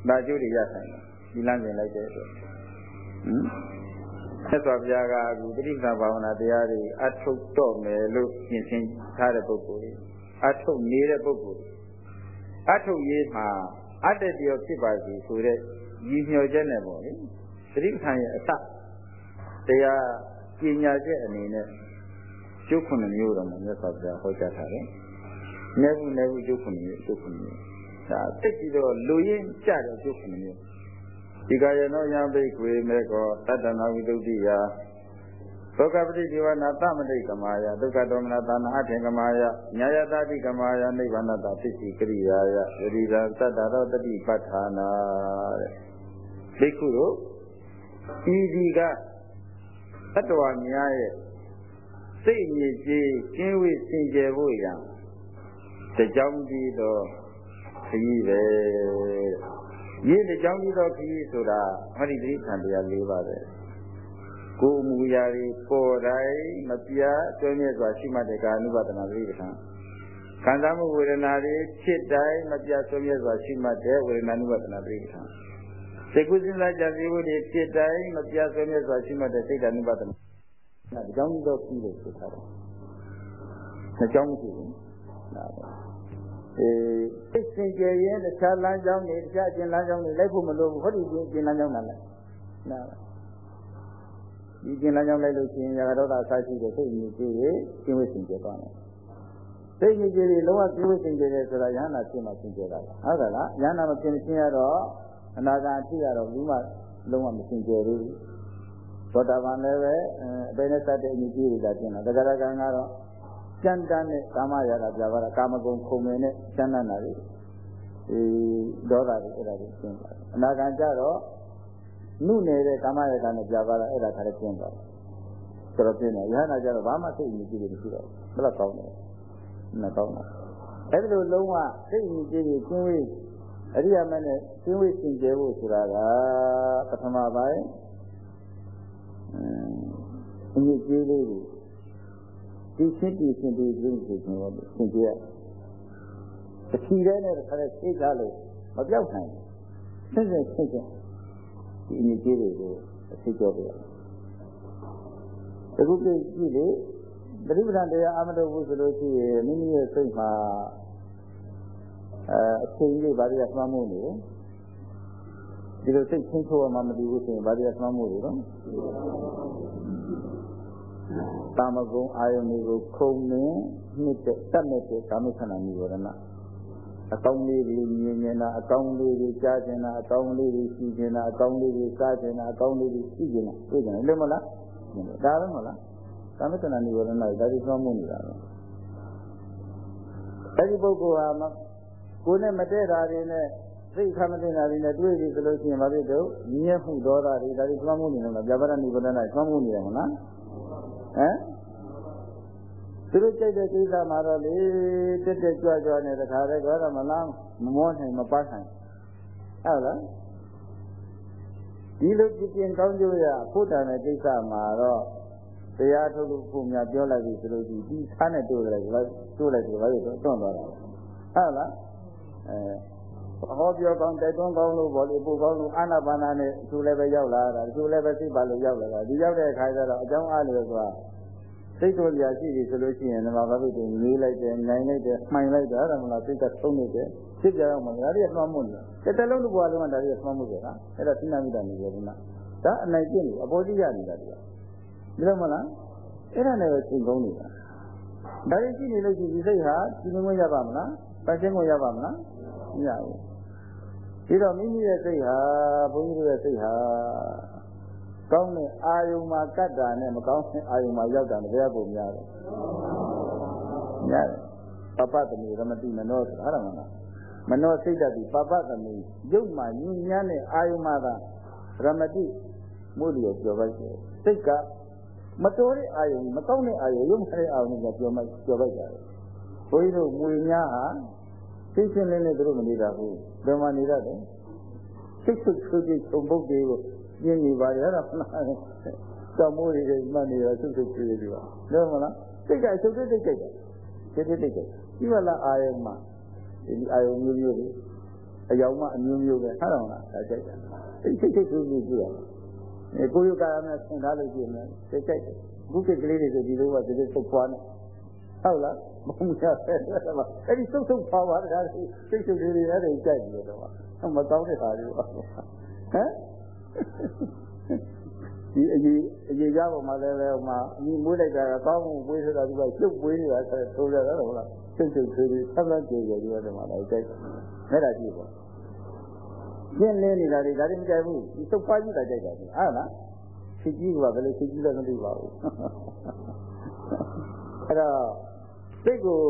ဘာကျိုးတွေရဆိုင်လဲဒီလမ်းစဉ်လိုက်တဲ့အတွက်ဟမ်ဆက်စွာဘုရားကအခုပဋိပဒါဘာဝနာတရားတွေအထုတ်တော့မယ်လို့ပြင်ဆင်ထားတဲ့ပုဂ္ဂိုလ်တွေအထုတ်နေတဲ့ပုဂ္ဂိုလ်တွေအထုတ်ရေးမှာအတ္တတရောဖြစ်ပါစေဆိုတဲ့ရည်မျှော်ချက်နဲ့ပေါ့လေပဋိပဒါရဲ့အစတရားပညာချက်အနေနဲ့ကျုပ်ခုနှစ်မျိုးတော့မြတ်စွာဘုရားဟောကြားထားတယ်။ နေဘူးနေဘူးကျုပ်ခုနှစ်မျိုးကျုပ်ခုနှစ်မျိုးဒါသိပြီးတော့လူရင်းကြတဲ့ကျုပ်ခုနှစ်မျိုးဒီကယနောယံဘိကွေမေကောတတ္တနာဝိတုဒ္ဓိယဒုက္ခပတိဒီဝနာသမတိကမာယဒုက္ခဒေါမနတာနာအထေကမာယညာယတတိကမာယနိဗ္ဗာနတဖြစ်စီကရိယာယဝိရိယသတ္တရောတတိပဋ္ဌာနာတဲ့ဘိက္ခုတို့ဤဒီကတတ္တဝါများရဲ့စိတ်မြည်ကြီးကျင်းဝေစင်ကြယ်ဖို့ရန် တကြောင်ပြီးတော့ခကြီးပဲရင်းတစ်ကြောင်းပြီးတော့ခကြီးဆိုတာဟောဒီတိခံတရား၄ပါးပဲကိုယ်မူရာတွေပေါ်တိုင်းမပြတ်တွဲမြဲစွာရှိမှတ်တဲ့ကာနုပါဒနာတိပဋ္ဌာန်ခံစားမှုဝေဒနာတွေဖြစ်တိုင်းမပြတ်တွဲမြဲစွာရှိမှတ်တဲ့ဝေဒနာနုပါဒနာတိပဋ္ဌာန်စိတ်ကူးစဉ်းစားကြံစည်မှုတွေဖြစ်တိုင်းမပြတ်တွဲမြဲစွာရှိမှတ်တဲ့စိတ်ဓာနုပါဒနာဒီကြောင့်တော့ပြီးလို့ဆိုထားတယ်။ဒီကြောင့်မရှိဘူး။ဒါပဲ အဲစိတ်စင်ကြယ်ရင်တခြားလမ်းကြောင်းတွေတခြားအကျဉ်းလမ်းကြောင်းတွေလိုက်ဖို့မလိုဘူးဟောဒီကျဉ်းလမ်းကြောင်းလာလိုက်နားဒီကျင်လမ်းကြောင်းလိုက်လို့ရှိရင်ရာဂဒေါသအစရှိတဲ့စိတ်အမြင့်ကြီးတွေကျင့်ဝတ်စင်ကြယ်သွားတယ်စိတ်အမြင့်ကြီးတွေလုံးဝကျင့်ဝတ်စင်ကြယ်တယ်ဆိုတာယဟနာဖြစ်မှစင်ကြယ်တာဟုတ်ကဲ့လားယဟနာမဖြစ်ခြင်းရတော့အနာဂတ်အဖြစ်ရတော့ဘူးမှလုံးဝမစင်ကြယ်ဘူးသောတာပန်လည်းပဲအပေနဲ့စတဲ့အမြင့်ကြီးတွေကကျင့်တာတဂရကံကတော့ စံတန်းနဲ့ကာမရာဂပြပါတာကာမဂုဏ်ခုံမင်းနဲ့စံတန်းတာတွေဒီဒေါသတွေအဲ့ဒါတွေကျင့်ပါတယ်အနာဂတ်ကြတော့နုနေတဲ့ကာမရာဂနဲ့ပြပါတာအဲ့ဒါခါတည်းကျင့်ပါတယ်ဆိုတော့ပြင်းတယ်ရဟနာကြတော့ဘာမှစိတ်အမြင့်ကြီးတွေမရှိတော့ဘူးဘယ်တော့ကောင်းတယ်နှစ်ကောင်းတာအဲ့ဒီလိုလုံးဝစိတ်အမြင့်ကြီးတွေကျင်းဝေးအရိယာမနဲ့ကျင်းဝေးစင်ကြယ်ဖို့ဆိုတာကပထမပိုင်းအမြင့်ကြီးလေးတွေ ဒီဖြစ်ဒီရှင်ဒီကျင်းကိုကျင်းလို့သင်ကြရတချီတဲ့နဲ့တခါတည်းသိကြလို့မပြောက်နိုင်ဘူးဆက်ဆက်ဆက်ဆက်ဒီအမြင့်ကြီးတွေကိုသိကြောပြရအခုကြည့်ကြည့်လေပရိပဒံတရားအမတော်ဘူးဆိုလို့ရှိရင်မိမိရဲ့စိတ်မှာအဲအချိန်ကြီးဘာတွေကမှမှုနေဒီလိုစိတ်ချင်းထိုးမှမတည်ဘူးဆိုရင်ဘာတွေကမှမှုနေတော့ တာမဂုံအာယုန်တွေကိုခုံနေနှစ်တဲ့တတ်မဲ့တဲ့ကာမိခန္ဓာမျိုးရဏအကောင်းလေးတွေမြင်နေတာအကောင်းလေးတွေကြားနေတာအကောင်းလေးတွေရှိနေတာအကောင်းလေးတွေစားနေတာအကောင်းလေးတွေရှိနေတာတွေ့ကြတယ်လေမလားဒါပဲမလားကာမိခန္ဓာမျိုးရဏဒါတွေသွမ်းမှုနေတာပဲအဲဒီပုဂ္ဂိုလ်ဟာကိုယ်နဲ့မတည့်တာတွေနဲ့စိတ်ခမတင်တာတွေနဲ့တွေ့ပြီဆိုလို့ရှိရင်ဘာဖြစ်တော့မြင်မှုဒေါသတွေဒါတွေသွမ်းမှုနေတယ်မလားပြပါဒနိဗ္ဗာန်နဲ့သွမ်းမှုနေတယ်မလား ဟမ်သူတို့ကြိုက်တဲ့ကိစ္စမှာတော့လေတက်တက်ကြွကြွနဲ့တခါတည်းကတော့မလားမမောနိုင်မပတ်နိုင်ဟုတ်လားဒီလိုပြင်းကောင်းကြရဖို့တန်တဲ့ကိစ္စမှာတော့တရားထုတ်လို့ကိုများပြောလိုက်ပြီဆိုလို့ဒီဒီသားနဲ့တို့လိုက်ဘာတို့လိုက်တယ်ဘာလို့တော့တွန့်သွားတာဟုတ်လားအဲ ဟောပြောကောင်းတိုက်တွန်းကောင်းလို့ဘောလေးပို့ကောင်းလို့အာနာပါနာနဲ့သူလည်းပဲရောက်လာတာသူလည်းပဲသိပါလို့ရောက်လာတာဒီရောက်တဲ့အခါကျတော့အကြောင်းအားလို့ဆိုတာစိတ်တို့ကြာရှိပြီဆိုလို့ရှိရင်တော့ဘာဖြစ်လို့ငေးလိုက်တယ်နိုင်လိုက်တယ်မှိုင်လိုက်တာအဲ့ဒါမလားစိတ်ကသုံးနေတယ်ဖြစ်ကြအောင်မလားဒါတွေမှမှုတယ်တတလုံးတစ်ဘွားလုံးကဒါတွေမှမှုတယ်ဟာအဲ့ဒါသိနာမိတာနေတယ်ကွနာဒါအနိုင်ကျင့်နေအပေါ်ကြီးရနေတာဒီကဒီလိုမလားအဲ့ဒါနဲ့ပဲသင်ကုန်းနေတာဒါရင်ကြည့်နေလို့ရှိရင်ဒီစိတ်ဟာဒီလိုမျိုးရပါမလားပတ်ရှင်းကိုရပါမလားမရဘူး ဒီတော့မိမိရဲ့စိတ်ဟာဘုန်းကြီးတို့ရဲ့စိတ်ဟာကောင်းတဲ့အာယုံမှာကတ်တာနဲ့မကောင်းတဲ့အာယုံမှာရောက်တာလည်းဘယ်ပုံများလဲများတယ်ပပသမီရမတိမနောဆိုတာအဲ့ဒါမှလားမနောစိတ်တတိပပသမီရုပ်မှညဉ့်ညမ်းတဲ့အာယုံမှာသာရမတိမို့လျော်ပြောပါစေစိတ်ကမတော်တဲ့အာယုံမကောင်းတဲ့အာယုံရုပ်မတဲ့အာယုံကပြောမှပြောလိုက်ကြတယ်ဘုန်းကြီးတို့ငွေများဟာ သိချင်းလင်းနဲ့တို့မနေတာဘူးဘယ်မှာနေတတ်တယ်စိတ်ဆုပ်ဆုပ်ပြီးသုံးပုတ်တွေကိုပြင်းနေပါရဲ့အဲ့ဒါမှန်တယ်တောင်မိုးတွေမှတ်နေတာဆုပ်ဆုပ်ပြေးပြီးတော့ဟုတ်မလားစိတ်ကဆုပ်တိတ်တိတ်ကြိုက်တယ်တိတ်တိတ်တိတ်ကြိုက်ဒီမလားအာယုံမှာဒီအာယုံမျိုးမျိုးတွေအယောင်မှအမျိုးမျိုးပဲဟုတ်တယ်မလားဒါကြိုက်တယ်စိတ်စိတ်စိတ်ဆုပ်ပြီးကြည့်ရအဲကိုယ်ရကာရနဲ့ဆင်ထားလို့ကြည့်မယ်စိတ်ကြိုက်တယ်ဘုက္ကကလေးတွေဆိုဒီလိုကဒီလိုဆုပ်ပွားနေ ဟုတ်လားမဟုတ်ရပဲအဲ့ဒီဆုပ်ဆုပ်ပွားပါတကားစိတ်ဆုပ်လေးတွေအဲ့ဒါကြိုက်နေတော့မကောင်းတဲ့ဟာတွေဟမ်ဒီအကြီးအကြီးကြပေါ်မှာလည်းပဲဟိုမှာအကြီးမွေးလိုက်တာကကောင်းမှုမွေးဆိုတာဒီကကျုပ်မွေးနေတာဆိုထိုးရတာဟုတ်လားစိတ်စိတ်သေးသေးဆက်လက်ကြည့်ကြဒီကတော့မှလည်းကြိုက်မဲ့တာကြည့်ပေါ့ရှင်းလင်းနေတာတွေဒါတွေမကြိုက်ဘူးဒီစုပ်ပွားကြီးတာကြိုက်တာဟုတ်လားစိတ်ကြီးကဘယ်လိုစိတ်ကြီးလဲမသိပါဘူးအဲ့တော့ စိတ်ကို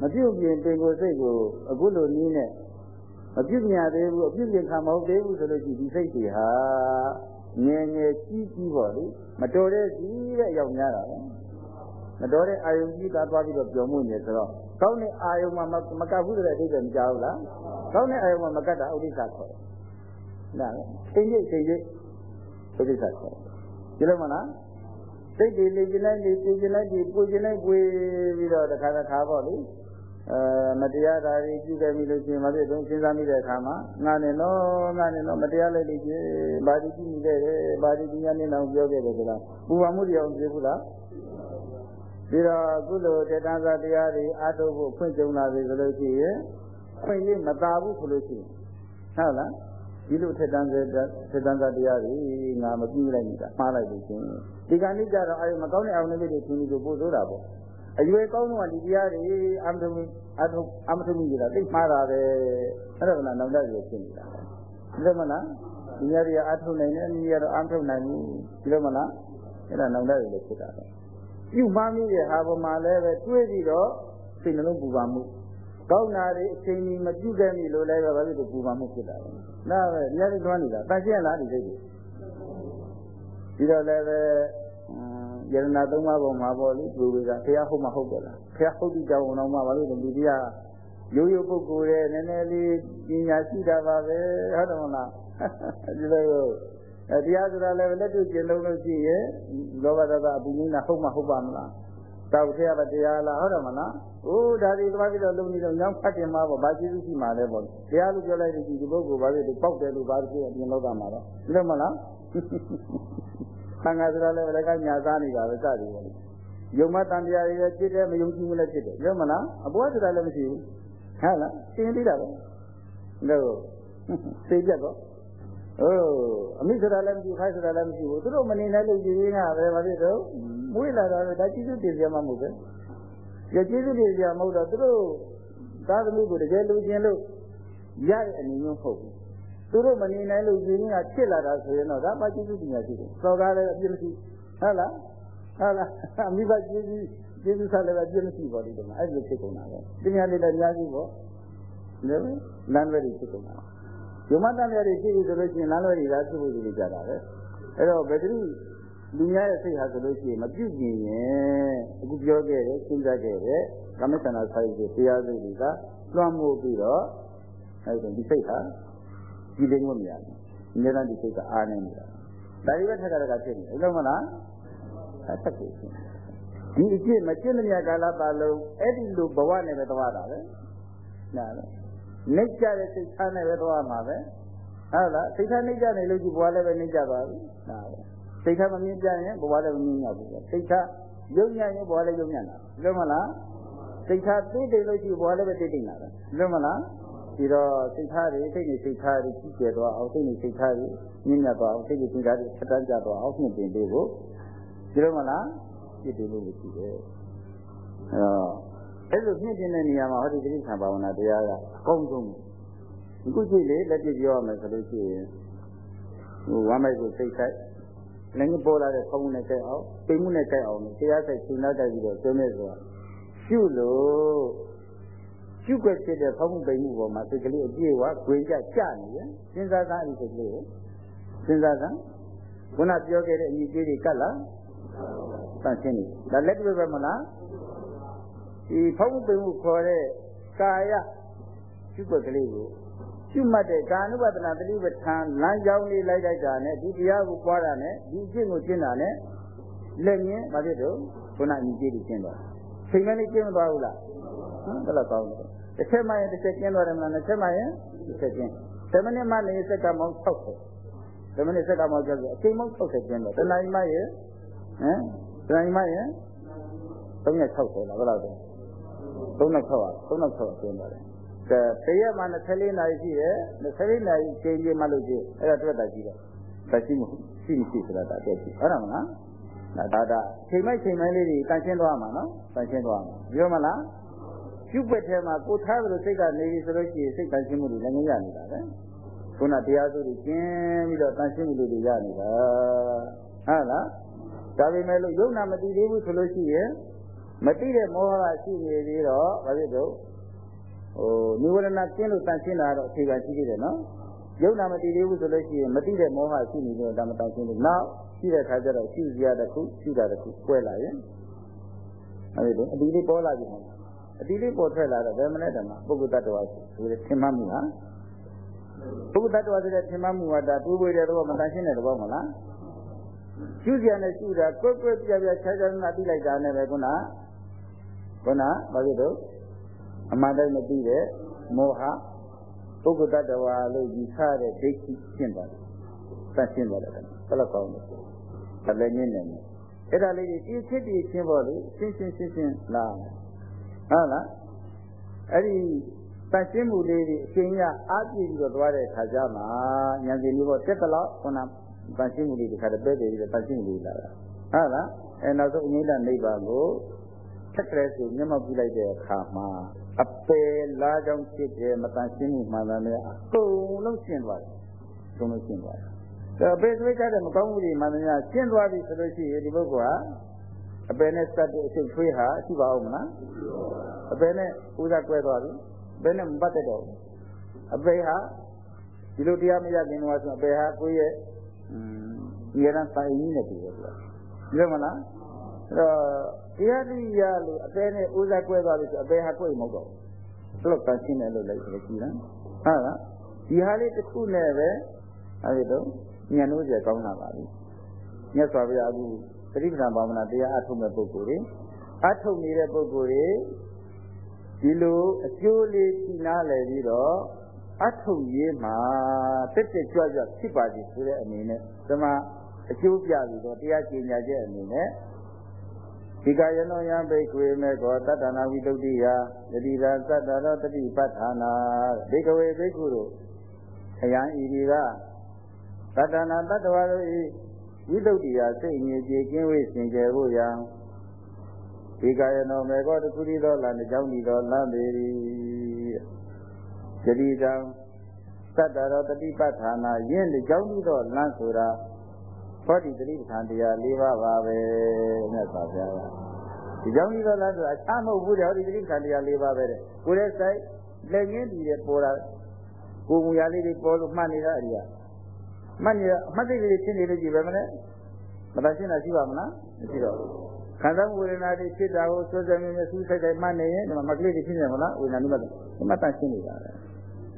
မပြုတ်ပြင်ပင်ကိုစိတ်ကိုအခုလိုနည်းနဲ့မပြုတ်မြသေးဘူးအပြုတ်ပြင်ခံမဟုတ်သေးဘူးဆိုလို့ရှိရင်ဒီစိတ်တွေဟာငယ်ငယ်ကြီးကြီးပေါ့လေမတော်တဲ့ကြီးတဲ့ရောက်များတာပဲမတော်တဲ့အာယုံကြီးကသွားပြီးတော့ပျော်မှုနေဆိုတော့ကောင်းတဲ့အာယုံမှာမကပ်ဘူးတဲ့အတိတ်ကမကြောက်ဘူးလားကောင်းတဲ့အာယုံမှာမကပ်တာဥဒိစ္စခေါ်တယ်နားချိန်ကြီးချိန်ကြီးဥဒိစ္စခေါ်တယ်ဒီလိုမလား စိတ်တွေလေကျင်လိုက်လေပြင်ကျင်လိုက်ဒီပူကျင်လိုက်ပွေပြီးတော့တစ်ခါတစ်ခါပေါ့လေအဲမတရားဓာရီပြုခဲ့ပြီလို့ရှိရင်မဖြစ်တော့စဉ်းစားမိတဲ့အခါမှာငါနဲ့တော့ငါနဲ့တော့မတရားလိုက်လိမ့်ကြီးဘာဒီကြည့်နေတယ်ဘာဒီဒီညနေအောင်ပြောခဲ့တယ်ဆိုတာပူပါမှုတရားအောင်ပြေဘူးလားပြီးတော့အခုလိုတေတ္တသာတရားတွေအားထုတ်ဖို့ဖွင့်ကြုံလာပြီဆိုလို့ရှိရင်ဖွင့်ရင်မသာဘူးဆိုလို့ရှိရင်ဟုတ်လား ဒီလိုထက်တန်းတဲ့ထက်တန်းတဲ့တရားတွေငါမပြုလိုက်ဘူးကမှားလိုက်လို့ရှင်ဒီကနေ့ကျတော့အဲမကောင်းတဲ့အောင်လေးတွေထင်ပြီးတော့ပို့ဆိုးတာပေါ့အရွယ်ကောင်းတော့ဒီတရားတွေအမထုံအထုအမထုံကြီးတာသိမှားတာပဲအဲ့ဒါကလည်းနောင်တရဖြစ်နေတာဒီလိုမလားဒီညတွေအထုနိုင်တယ်ဒီညတော့အထုနိုင်ဘူးဒီလိုမလားအဲ့ဒါနောင်တရလည်းဖြစ်တာပဲပြုမှမိတဲ့ဟာပေါ်မှာလည်းပဲတွေးပြီးတော့စိတ်နှလုံးပူပါမှု ကောင်းတာတွေအချိန်ကြီးမပြုခဲ့မိလို့လည်းပဲဘာဖြစ်လို့ပူပါမှုဖြစ်တာလဲနားပဲညနေတွန်းနေတာတန်ရှင်းလားဒီစိတ်ကြီးပြီးတော့လည်းပဲယရနာသုံးပါးပေါ်မှာပေါ့လေသူတွေကဘုရားဟုတ်မှဟုတ်တယ်လားဘုရားဟုတ်တဲ့ကြောင့်တော့မှဘာလို့လဲလူတရားရိုးရိုးပုဂ္ဂိုလ်ရဲ့နည်းနည်းလေးပညာရှိတာပါပဲဟုတ်တယ်မလားဒီလိုအဲတရားဆိုတာလည်းလက်တွေ့ကျင့်လို့လို့ရှိရင်လောဘဒေါသအပူငိမ့်တာဟုတ်မှဟုတ်ပါမလား တောက်ထရပါတရားလားဟုတ်တယ်မလားဟိုဒါဒီသွားပြီးတော့လုံနေတော့ညောင်းဖတ်တင်မှာပေါ့ဘာကျေးဇူးရှိမှာလဲပေါ့တရားလို့ပြောလိုက်တဲ့ဒီပုဂ္ဂိုလ်ဘာဖြစ်လို့ပောက်တယ်လို့ဘာဖြစ်အပြင်လောကမှာတော့ဒီလိုမလားသံဃာဆိုတာလည်းလည်းကညာသားနေတာပဲစသည်ပေါ့ယုံမတန်တရားတွေလည်းဖြစ်တယ်မယုံကြည်ဘူးလည်းဖြစ်တယ်ပြောမလားအပေါ်ဆိုတာလည်းမရှိဘူးဟုတ်လားသင်သိတာပဲလို့သိကြတော့ အိုးအမိဆိုတာလည်းမရှိခိုင်းဆိုတာလည်းမရှိဘူးသူတို့မနေနိုင်လို့ယူရင်းကပဲဘာဖြစ်တော့မွေးလာတော့ဒါကျေးဇူးတင်ပြမှမဟုတ်ပဲရကျေးဇူးတင်ပြမဟုတ်တော့သူတို့သားသမီးကိုတကယ်လူချင်းလို့ရတဲ့အနေမျိုးမဟုတ်ဘူးသူတို့မနေနိုင်လို့ယူရင်းကဖြစ်လာတာဆိုရင်တော့ဒါမှကျေးဇူးတင်ရရှိတယ်သောကားလည်းအပြစ်မရှိဟုတ်လားဟုတ်လားအမိဘကျေးဇူးကျေးဇူးဆက်လည်းအပြစ်မရှိပါဘူးဒီမှာအဲ့လိုဖြစ်ကုန်တာပဲပညာလေးလည်းအများကြီးပေါ့နော်လမ်းဝဲတွေဖြစ်ကုန်တာ ယုံမတန်မြတ်တွေရှိပြီဆိုလို့ရှိရင်လမ်းလွဲတွေကသူ့ကိုကြည့်ကြတာပဲအဲ့တော့ဘယ်တည်းလူများရဲ့စိတ်ဟာဆိုလို့ရှိရင်မပြုတ်ကျင်ရင်အခုပြောခဲ့တဲ့စဉ်းစားခဲ့တဲ့ကမ္မဋ္ဌာန်းဆိုင်ရဲ့တရားစိတ်တွေကလွှမ်းမိုးပြီးတော့အဲ့ဒီဒီစိတ်ဟာကြည်လင်မှုမရဘူးအများအားဒီစိတ်ကအားနေနေတာဒါဒီပဲထက်ကတကဖြစ်နေတယ်ဟုတ်မလားအဲ့တက်ကိုဖြစ်ဒီအကျင့်မကျင့်မြတ်ကာလပတ်လုံးအဲ့ဒီလိုဘဝနဲ့ပဲသွားတာပဲနားလား နှိပ်ကြတဲ့စိတ်ထားနဲ့ပဲသွားမှာပဲဟုတ်လားစိတ်ထားနှိပ်ကြနေလို့ကြည့်ဘဝလည်းပဲနှိပ်ကြပါဘူးဒါပဲစိတ်ထားမမြင်ကြရင်ဘဝလည်းမမြင်ရဘူးစိတ်ထားယုံညံ့ရင်ဘဝလည်းယုံညံ့တာလွတ်မလားစိတ်ထားသိတိတ်လို့ရှိရင်ဘဝလည်းပဲသိတိတ်တာပဲလွတ်မလားဒီတော့စိတ်ထားတွေစိတ်နဲ့စိတ်ထားတွေကြီးကျယ်သွားအောင်စိတ်နဲ့စိတ်ထားတွေမြင့်မြတ်သွားအောင်စိတ်နဲ့စိတ်ထားတွေဆက်တန်းကြသွားအောင်မြင့်တင်ပေးဖို့ဒီလိုမလားပြည့်တင်လို့ရှိတယ်အဲတော့ အဲ့လိုမြင့်တင်တဲ့နေရာမှာဟောဒီတိဋ္ဌာဘာဝနာတရားကအကောင်းဆုံးအခုကြည့်လေလက်ပြပြောရမယ်ဆိုလို့ရှိရင်ဟိုဝမ်းမိုက်ကိုစိတ်ဆိုင်လည်းပေါ်လာတဲ့ခေါင်းနဲ့ကြိုက်အောင်ပိမှုနဲ့ကြိုက်အောင်တရားဆိုင်ရှင်နာကြပြီးတော့ကျုံးနေဆိုတာရှုလို့ရှုွက်ဖြစ်တဲ့ဖောက်မှုပိမှုပေါ်မှာစိတ်ကလေးအပြည့်ဝဂွင်ကြကြနေရင်စဉ်းစားသားအဲ့ဒီစိတ်ကလေးကိုစဉ်းစားသားခုနပြောခဲ့တဲ့အညီကြီးတွေကတ်လာတန့်ရှင်းနေဒါလက်တွေ့ပဲမလား ဒီဖောက်မှုပိမှုခေါ်တဲ့ကာယရှုွက်ကလေးကိုရှုမှတ်တဲ့ကာနုပဒနာတတိပဋ္ဌာန်လမ်းကြောင်းလေးလိုက်လိုက်တာနဲ့ဒီတရားကိုပွားတာနဲ့ဒီအကျင့်ကိုကျင့်တာနဲ့လက်မြင်မဖြစ်တော့ခုနညီကြီးတွေကျင့်တော့ချိန်မလေးကျင့်မသွားဘူးလားဟမ်ဒါလည်းကောင်းတယ်တစ်ချက်မှရင်တစ်ချက်ကျင့်သွားတယ်မလားနှစ်ချက်မှရင်တစ်ချက်ကျင့်10မိနစ်မှနေစက္ကန့်ပေါင်း60 10မိနစ်စက္ကန့်ပေါင်း60အချိန်ပေါင်း60ကျင့်တော့တဏှာကြီးမှရင်ဟမ်တဏှာကြီးမှရင်360လားဘယ်လောက်လဲ 3600 3600ကျင့်သွားတယ်ကဲတရက်မှ24နာရီရှိတယ်24နာရီချိန်ကြီးမှလို့ရှိအဲ့ဒါတွေ့တာရှိတယ်ဒါရှိမရှိမရှိဆိုတာဒါတွေ့ရှိဟုတ်တယ်မလားဒါဒါချိန်မိုက်ချိန်မိုက်လေးတွေတန်ရှင်းသွားမှာနော်တန်ရှင်းသွားမှာပြောမလားကျုပ်ွက်ထဲမှာကိုထားသလိုစိတ်ကနေပြီဆိုလို့ရှိရင်စိတ်တန်ရှင်းမှုတွေလည်းငရနေတာပဲခုနတရားစုတွေကျင်းပြီးတော့တန်ရှင်းမှုတွေရနေတာဟုတ်လားဒါပေမဲ့လို့ယုံနာမတည်သေးဘူးဆိုလို့ရှိရင် မတိတဲ့မောဟကရှိနေသေးတော့ဘာဖြစ်တော့ဟိုနိဝရဏကျင်းလို့တန်ရှင်းတာတော့အခြေခံရှိသေးတယ်နော်ယုံနာမတည်သေးဘူးဆိုလို့ရှိရင်မတိတဲ့မောဟရှိနေတော့ဒါမတန်ရှင်းဘူးနောက်ရှိတဲ့ခါကျတော့ရှိစရာတစ်ခုရှိတာတစ်ခုကွဲလာရင်အဲဒီလိုအဒီလေးပေါ်လာပြီမဟုတ်အဒီလေးပေါ်ထွက်လာတော့ဘယ်မလဲဓမ္မပုဂ္ဂိုလ်တ attva ဆိုတဲ့သင်္မမှုဟာပုဂ္ဂိုလ်တ attva ဆိုတဲ့သင်္မမှုဟာဒါတွေးပွေတဲ့တော့မတန်ရှင်းတဲ့တော့မလားရှုစရာနဲ့ရှုတာကွက်ကွက်ပြပြခြားခြားနာသိလိုက်တာနဲ့ပဲခုန ခုနဘာဖြစ်လို့အမှန်တိုင်းမသိတဲ့မောဟပုဂ္ဂိုလ်တ attva လို့ယူဆတဲ့ဒိဋ္ဌိရှင်းပါတယ်သတ်ရှင်းပါတယ်ဘယ်လောက်ကောင်းလဲဘယ်လည်းညင်းနေလဲအဲ့ဒါလေးတွေဒီဖြစ်ပြီးရှင်းဖို့လေရှင်းရှင်းရှင်းရှင်းလာဟုတ်လားအဲ့ဒီတန်ရှင်းမှုလေးတွေအရှင်ရအားပြည့်ပြီးတော့သွားတဲ့ခါကျမှဉာဏ်ရှင်မျိုးပေါ့တက်တော့ခုနတန်ရှင်းမှုလေးတစ်ခါတည်းပဲတည်ပြီးတော့တန်ရှင်းမှုလေးလာတာဟုတ်လားအဲနောက်ဆုံးအငိမ့်တနိဗ္ဗာန်ကို ထက်ကလေးဆိုမျက်မှောက်ပြုလိုက်တဲ့အခါမှာအပေလာကြောင့်ဖြစ်တဲ့မတန်ရှင်းမှုမှန်တယ်အကုန်လုံးရှင်းသွားတယ်အကုန်လုံးရှင်းသွားတယ်ဒါပေသွေးကြတဲ့မကောင်းမှုတွေမှန်တယ်ရှင်းသွားပြီဆိုလို့ရှိရင်ဒီပုဂ္ဂိုလ်ဟာအပေနဲ့စက်တဲ့အချုပ်ထွေးဟာရှိပါဦးမလားအပေနဲ့ဥဒကွဲသွားပြီဘယ်နဲ့မပတ်သက်တော့ဘူးအပေဟာဒီလိုတရားမရခင်တော့ဆိုအပေဟာကိုယ့်ရဲ့อืมဒီရန်တိုင်ကြီးနဲ့တူတယ်ကွာဒီလိုမလားအဲ့တော့ တရားတိရလို့အပေနဲ့ဥဒကွဲသွားပြီဆိုအပေဟာကိုယ့်မဟုတ်တော့ဘူးဘလို့တန်ရှင်းတယ်လို့လည်းကြည့်လားဟုတ်လားဒီဟာလေးတစ်ခုနဲ့ပဲအဲ့ဒီတော့ဉာဏ်လို့ကြကောင်းလာပါပြီမြတ်စွာဘုရားအခုသတိပဋ္ဌာန်ဘာဝနာတရားအထုတ်မဲ့ပုဂ္ဂိုလ်တွေအထုတ်နေတဲ့ပုဂ္ဂိုလ်တွေဒီလိုအကျိုးလေးထိနားလည်ပြီးတော့အထုတ်ရေးမှာတက်တက်ကြွကြွဖြစ်ပါသည်ဆိုတဲ့အနေနဲ့ဒီမှာအကျိုးပြပြီးတော့တရားကျင့်ကြတဲ့အနေနဲ့ ဒီကယနောယံဘိက္ခွေမေကောတတ္တနာဝိတုဒ္ဓိယယတိရာသတ္တရောတတိပဋ္ဌာနာဘိကဝေဘိက္ခုတို့အယံဤဒီကတတ္တနာတတ္တဝါတို့ဤဝိတုဒ္ဓိယစိတ်ငြိကြေကင်းဝေးစင်ကြယ်ဖို့ယံဒီကာယနောမေကောတခုရီသောလမ်းကြောင်းဒီသောလမ်းပေ၏ယတိတံသတ္တရောတတိပဋ္ဌာနာယင်းကြောင်းဒီသောလမ်းဆိုတာ ဟောဒီတတိပဋ္ဌာန်တရား၄ပါးပါပဲမြတ်စွာဘုရားကဒီကြောင်းဒီသောလမ်းဆိုတာအခြားမဟုတ်ဘူးတဲ့ဟောဒီတတိပဋ္ဌာန်တရား၄ပါးပဲတဲ့ကိုယ်ရဲ့ဆိုင်လက်ငင်းတည်တဲ့ပေါ်တာကိုယ်မူရလေးတွေပေါ်လို့မှတ်နေတာအရိယာမှတ်နေအမှတ်သိလေးဖြစ်နေလို့ကြည့်ပဲမလဲမတရှင်းတာရှိပါမလားမရှိတော့ဘူးခန္ဓာဝေဒနာတွေဖြစ်တာကိုစွဲစွဲမြဲမြဲစူးစိုက်တိုင်းမှတ်နေရင်ဒီမှာမကလေးတွေဖြစ်နေမလားဝေဒနာနုပါဒဒီမှာတန်ရှင်းနေတာပဲ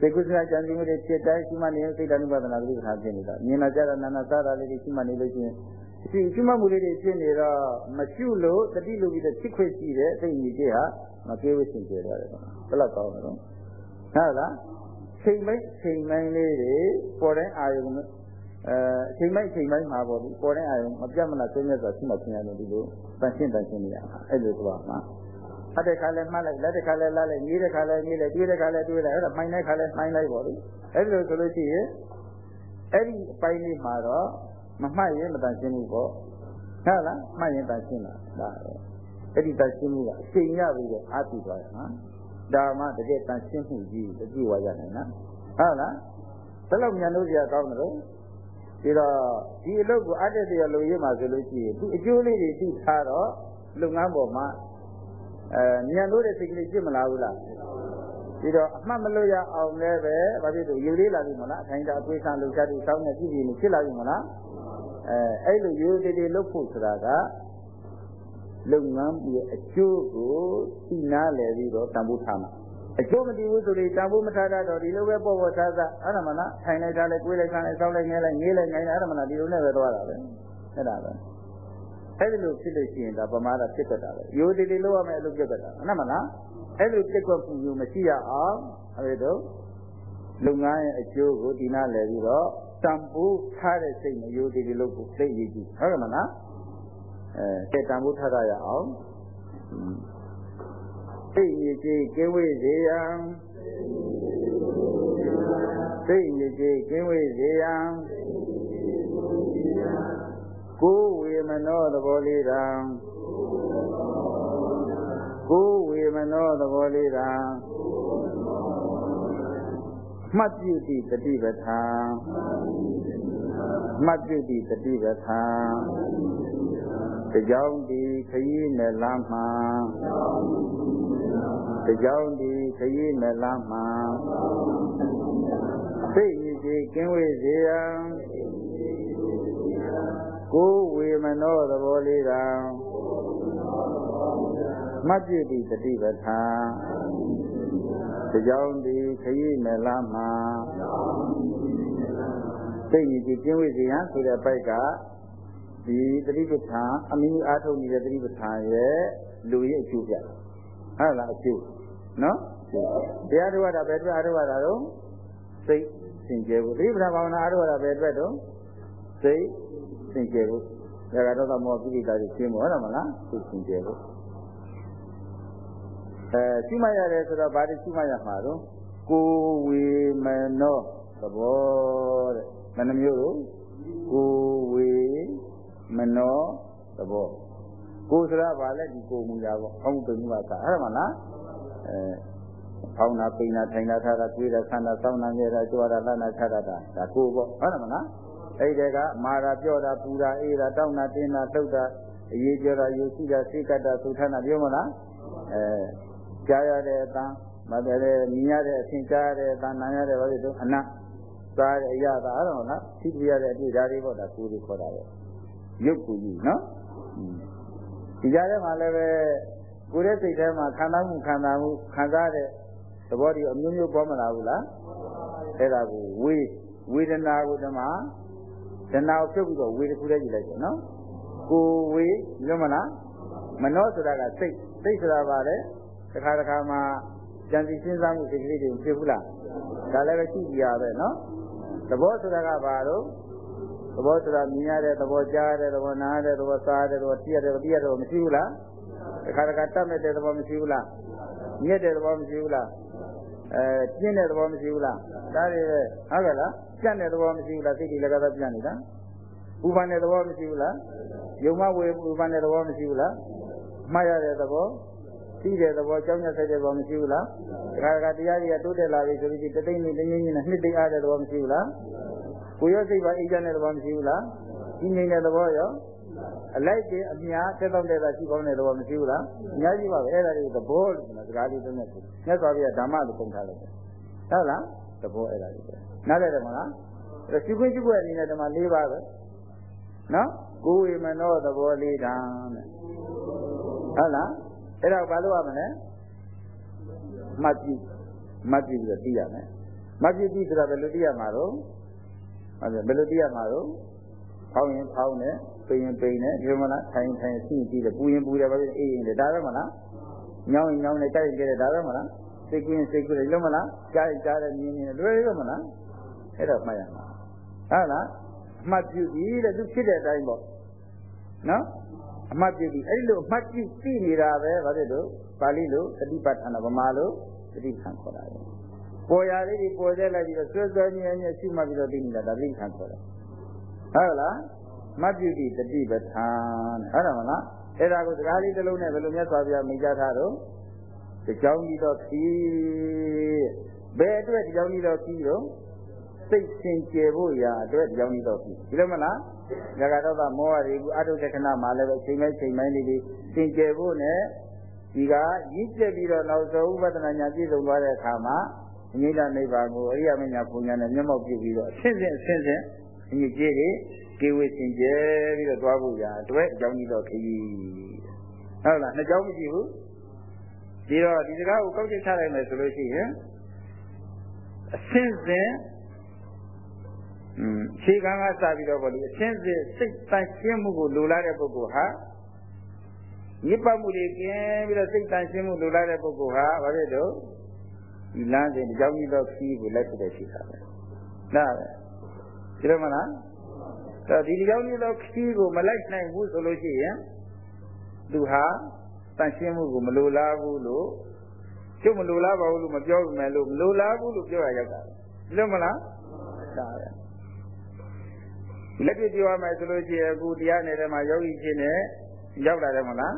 စိတ်ကုသလကြံစည်မှုတွေဖြစ်တိုင်းရှိမှနေရင်စိတ်တ ानु ပါဒနာကလေးထားဖြစ်နေတာမြင်လာကြတာနာနာစားတာလေးတွေရှိမှနေလို့ရှိရင်ဒီရှိမှမှုလေးတွေဖြစ်နေတော့မရှုလို့တတိလိုပြီးတော့ဖြစ်ခွင့်ရှိတဲ့စိတ်ညီကြီးဟာမပြေဝရှင်ကျေသွားတယ်ကွာဘယ်လောက်ကောင်းလဲတော့ဟုတ်လားချိန်ပိုင်းချိန်ပိုင်းလေးတွေပေါ်တဲ့အာယုံအဲအချိန်ပိုင်းချိန်ပိုင်းမှာပေါ့ဒီပေါ်တဲ့အာယုံမပြတ်မလားဆွေးမြတ်စွာရှိမှဖြစ်ရတယ်ဒီလိုတန်ရှင်းတန်ရှင်းနေရတာအဲ့လိုဆိုပါမှာ အတဲ့ခါလဲမှတ်လိုက်လက်တဲ့ခါလဲလာလိုက်ညီးတဲ့ခါလဲညီးလိုက်တွေးတဲ့ခါလဲတွေးလိုက်အဲ့ဒါမှိုင်းတဲ့ခါလဲမှိုင်းလိုက်ပေါ့လေအဲ့လိုဆိုလို့ရှိရင်အဲ့ဒီအပိုင်းလေးမှာတော့မမှတ်ရင်မတန်ရှင်းဘူးပေါ့ဟုတ်လားမှတ်ရင်တန်ရှင်းတာဒါအဲ့ဒီတန်ရှင်းမှုကအချိန်ရပြီးတော့အားပြသွားရမှာဒါမှတကယ်တန်ရှင်းမှုကြီးတကြည့်ဝါရနိုင်လားဟုတ်လားဘယ်လောက်ဉာဏ်လို့ကြကောင်းတယ်လို့ဒီတော့ဒီအလုပ်ကိုအတက်တရားလုပ်ရမှာဆိုလို့ရှိရင်သူအကျိုးလေးတွေသိထားတော့လုပ်ငန်းပေါ်မှာ အဲဉာဏ်လို့တဲ့စိတ်ကလေးဖြစ်မလာဘူးလားဒီတော့အမှတ်မလို့ရအောင်လည်းပဲဘာဖြစ်လို့ယူလေးလာပြီမလားအထိုင်တာအသွေးဆန်းလုပ်ချတူစောင်းနေကြည့်ပြီးနေဖြစ်လာပြီမလားအဲအဲ့လိုယူတည်တည်လုပ်ဖို့ဆိုတာကလုပ်ငန်းရဲ့အကျိုးကိုသိနာလည်ပြီးတော့တန်ဖိုးထားမှာအကျိုးမတည်ဘူးဆိုရင်တန်ဖိုးမထားတတ်တော့ဒီလိုပဲပေါ့ပေါ့သားသားအဲ့ဒါမှလားထိုင်လိုက်တာလဲကိုယ်လိုက်ခံလိုက်စောင်းလိုက်ငဲလိုက်ငေးလိုက်ငိုင်းလိုက်အဲ့ဒါမှလားဒီလိုနဲ့ပဲသွားတာပဲအဲ့ဒါပဲ အဲ့ဒီလိုဖြစ်လို့ရှိရင်ဒါပမာဒဖြစ်တတ်တာပဲရိုးတည်တည်လို့ရမယ်အလုပ်ဖြစ်တတ်တာဟုတ်မှလားအဲ့လိုပြက်ကွက်မှုမျိုးမရှိရအောင်အဲ့ဒါလုပ်ငန်းရဲ့အကျိုးကိုဒီနာလည်ပြီးတော့တန်ဖိုးထားတဲ့စိတ်နဲ့ရိုးတည်တည်လို့ကိုသိရည်ကြည့်ဟုတ်ကဲ့မလားအဲတန်ဖိုးထားရအောင်စိတ်ရည်ကြည်ကင်းဝေးစေရန်စိတ်ရည်ကြည်ကင်းဝေးစေရန် ကိုယ်ဝေမနောသဘောလေးတံကိုယ်ဝေမနောသဘောလေးတံမှတ်ပြုတိတတိပဋ္ဌာန်မှတ်ပြုတိတတိပဋ္ဌာန်တကြောင်ဒီခရီးနဲ့လမ်းမှတကြောင်ဒီခရီးနဲ့လမ်းမှစိတ်ရည်ကြည်ကင်းဝေးစေရန် ကိုယ်ဝေမနောသဘောလေးကမတ်ပြတိတတိပဋ္ဌာန်တကြောင်ဒီခရီးနဲ့လမ်းမှစိတ်ရည်ကြည်ကင်းဝေးစေရန်ဆိုတဲ့ပိုက်ကဒီတတိပဋ္ဌာန်အမိအားထုတ်နေတဲ့တတိပဋ္ဌာန်ရဲ့လူရဲ့အကျိုးပြဟုတ်လားအကျိုးနော်တရားတော်တာပဲတရားတော်တာတော့စိတ်စင်ကြယ်ဖို့တတိပဋ္ဌာန်ဘာဝနာအားထုတ်တာပဲအတွက်တော့စိတ် စင်ကြယ်ဖို့ဒါကတော့မောပိဋကကြီးရှင်းဖို့ဟုတ်တယ်မလားစိတ်စင်ကြယ်ဖို့အဲရှိမှရတယ်ဆိုတော့ဘာတွေရှိမှရမှာတော့ကိုဝေမနောသဘောတဲ့မနှမျိုးလို့ကိုဝေမနောသဘောကိုဆိုတာဘာလဲဒီကိုမူတာပေါ့အောင်းပိမှုကသာအဲ့ဒါမှလားအဲဖောင်းတာပိန်တာထိုင်တာထားတာတွေးတာဆန်းတာစောင်းတာငယ်တာကြွားတာလှမ်းတာချတာဒါကိုပေါ့ဟုတ်တယ်မလား အဲ့ဒီကမာတာပြောတာပူတာအေးတာတောင်းတာတင်းတာလှုပ်တာအရေးပြောတာယူရှိတာစိတ်ကတာသုထနာပြောမလားအဲကြားရတဲ့အတန်းမတည်းလည်းမြင်ရတဲ့အသင်ကြားရတဲ့အတန်းနားရတဲ့ဘာလို့အနတ်စားတဲ့အရာသာအဲ့တော့နော်သိပြရတဲ့အတွေ့ဓာတ်တွေပေါ့ဒါကိုယ်တွေခေါ်တာပဲရုပ်ကိုကြီးနော်ဒီကြားထဲမှာလည်းပဲကိုယ်ရဲ့စိတ်ထဲမှာခံစားမှုခံစားမှုခံစားတဲ့သဘောတွေအမျိုးမျိုးပေါ်မလာဘူးလားအဲ့ဒါကိုဝေဝေဒနာကိုဓမ္မ ဒနာကိုဖြုတ်ပြီးတော့ဝေတစ်ခုတည်းကြည့်လိုက်တယ်နော်ကိုဝေလွတ်မလားမနောဆိုတာကစိတ်စိတ်ဆိုတာပါလေတစ်ခါတစ်ခါမှာကြံစီစဉ်းစားမှုစိတ်ကလေးတွေဖြစ်ဘူးလားဒါလည်းပဲရှိကြရပဲနော်သဘောဆိုတာကဘာလို့သဘောဆိုတာမြင်ရတဲ့သဘောကြားရတဲ့သဘောနားရတဲ့သဘောစားရတဲ့သဘောသိရတဲ့သဘောသိရတဲ့သဘောမရှိဘူးလားတစ်ခါတစ်ခါတတ်မဲ့တဲ့သဘောမရှိဘူးလားညက်တဲ့သဘောမရှိဘူးလားအဲပြင်းတဲ့သဘောမရှိဘူးလားဒါတွေပဲဟုတ်ကဲ့လား ပြတ်တဲ့သဘောမရှိဘူးလားစိတ်တွေလည်းကသာပြတ်နေတာဥပ္ပန်တဲ့သဘောမရှိဘူးလားယုံမဝေဥပ္ပန်တဲ့သဘောမရှိဘူးလားမှားရတဲ့သဘောသိတဲ့သဘောကြောင်းရဆိုင်တဲ့သဘောမရှိဘူးလားဒါကတရားကြီးကတိုးတက်လာပြီဆိုပြီးတသိမ့်နေတင်းင်းနဲ့နှစ်သိမ့်အားတဲ့သဘောမရှိဘူးလားကိုရောစိတ်ပါအေးချမ်းတဲ့သဘောမရှိဘူးလားကြီးငြိမ်တဲ့သဘောရောအလိုက်တင်အများတက်တော့တဲ့သာရှိကောင်းတဲ့သဘောမရှိဘူးလားအများကြီးပါပဲအဲ့ဒါတွေသဘောလို့ဆိုတာစကားလေးသုံးနေတယ်မြတ်စွာဘုရားဓမ္မလို့ပုံထားလိုက်တယ်ဟုတ်လားသဘောအဲ့ဒါလေးပဲ နားလည်တယ်မလားအဲ့ရှိခွင့်ရှိခွင့်အနေနဲ့ဓမ္မ၄ပါးပဲနော်ကိုယ်ဝေမနောသဘောလေးတန်းတဲ့ဟုတ်လားအဲ့ဒါဘာလို့ရမလဲမှတ်ကြည့်မှတ်ကြည့်ပြီးတော့သိရမယ်မှတ်ကြည့်ပြီးဆိုတာဘယ်လိုသိရမှာတော့ဟုတ်တယ်ဘယ်လိုသိရမှာတော့ဖောင်းရင်ဖောင်းတယ်ပိန်ရင်ပိန်တယ်ဒီမလားထိုင်ထိုင်ရှိကြည့်တယ်ပူရင်ပူတယ်ဘာဖြစ်အေးရင်ဒါပဲမလားညောင်းရင်ညောင်းတယ်တိုက်ရင်ကြည့်တယ်ဒါပဲမလားစိတ်ကူးရင်စိတ်ကူးတယ်လုံးမလားကြားရင်ကြားတယ်မြင်ရင်လွယ်ရမလား အဲ့တော့မှတ်ရမှာဟုတ်လားအမှတ်ပြုပြီးတဲ့သူဖြစ်တဲ့အတိုင်းပေါ့နော်အမှတ်ပြုပြီးအဲ့လိုအမှတ်ပြုသိနေတာပဲဘာဖြစ်လို့ပါဠိလိုသတိပဋ္ဌာန်ဗမာလိုသတိခံခေါ်တာပဲပေါ်ရလေးတွေပေါ်သေးလိုက်ပြီးတော့ဆွဲဆွဲမြဲမြဲရှိမှပြီးတော့သိနေတာဒါသတိခံခေါ်တယ်ဟုတ်လားမပြုတိတတိပဋ္ဌာန်ဟုတ်တယ်မလားအဲ့ဒါကိုစကားလေးတစ်လုံးနဲ့ဘယ်လိုမြတ်စွာဘုရားမိန့်ကြားထားတော့တကြောင်ကြီးတော့ခီးဘယ်အတွက်တကြောင်ကြီးတော့ခီးတော့ စိတ်စင်ကြယ်ဖို့ရာအတွက်တကြောင်ကြီးတော့ခီးဒီလိုမလားဇဂတော်ကမောဟတွေကအာထုတခဏမှာလည်းပဲချိန်တိုင်းချိန်တိုင်းလေးလေးစင်ကြယ်ဖို့နဲ့ဒီကရည်ကျက်ပြီးတော့နောက်ဆုံးဥပဒနာညာပြည့်စုံသွားတဲ့အခါမှာအငိမ့်တာနိဗ္ဗာန်ကိုအရိယာမညာဘုံညာနဲ့မျက်မှောက်ပြုပြီးတော့အရှင်းရှင်းအရှင်းရှင်းအညီကြီးတွေကေဝေစင်ကြဲပြီးတော့သွားဖို့ရာအတွက်အကြောင်းကြီးတော့ခရီးဟုတ်လားနှစ်ကြောင်းမရှိဘူးဒီတော့ဒီစကားကိုကောက်ချက်ချလိုက်မယ်ဆိုလို့ရှိရင်အရှင်းစင် อืมခြေကံကစပြီးတော့ဗောဒီအရှင်းစင်စိတ်တန်ရှင်းမှုကိုလိုလားတဲ့ပုဂ္ဂိုလ်ဟာညစ်ပတ်မှုတွေကင်းပြီးတော့စိတ်တန်ရှင်းမှုလိုလားတဲ့ပုဂ္ဂိုလ်ဟာဘာဖြစ်တော့ဒီလမ်းစဉ်ဒီကြောင့်ကြီးတော့ခီးကိုလိုက်တဲ့ရှိတာပဲနားပဲဒီလိုမလားတော့ဒီကြောင့်ကြီးတော့ခီးကိုမလိုက်နိုင်ဘူးဆိုလို့ရှိရင်သူဟာတန်ရှင်းမှုကိုမလိုလားဘူးလို့ကျုပ်မလိုလားပါဘူးလို့မပြောဘူးမယ်လို့မလိုလားဘူးလို့ပြောရရောက်တာဒီလိုမလားဒါပဲ လက်ပြပြောရမယ်ဆိုလို့ရှိရင်အခုတရားနယ်ထဲမှာယောဂီဖြစ်နေရောက်လာတယ်မလား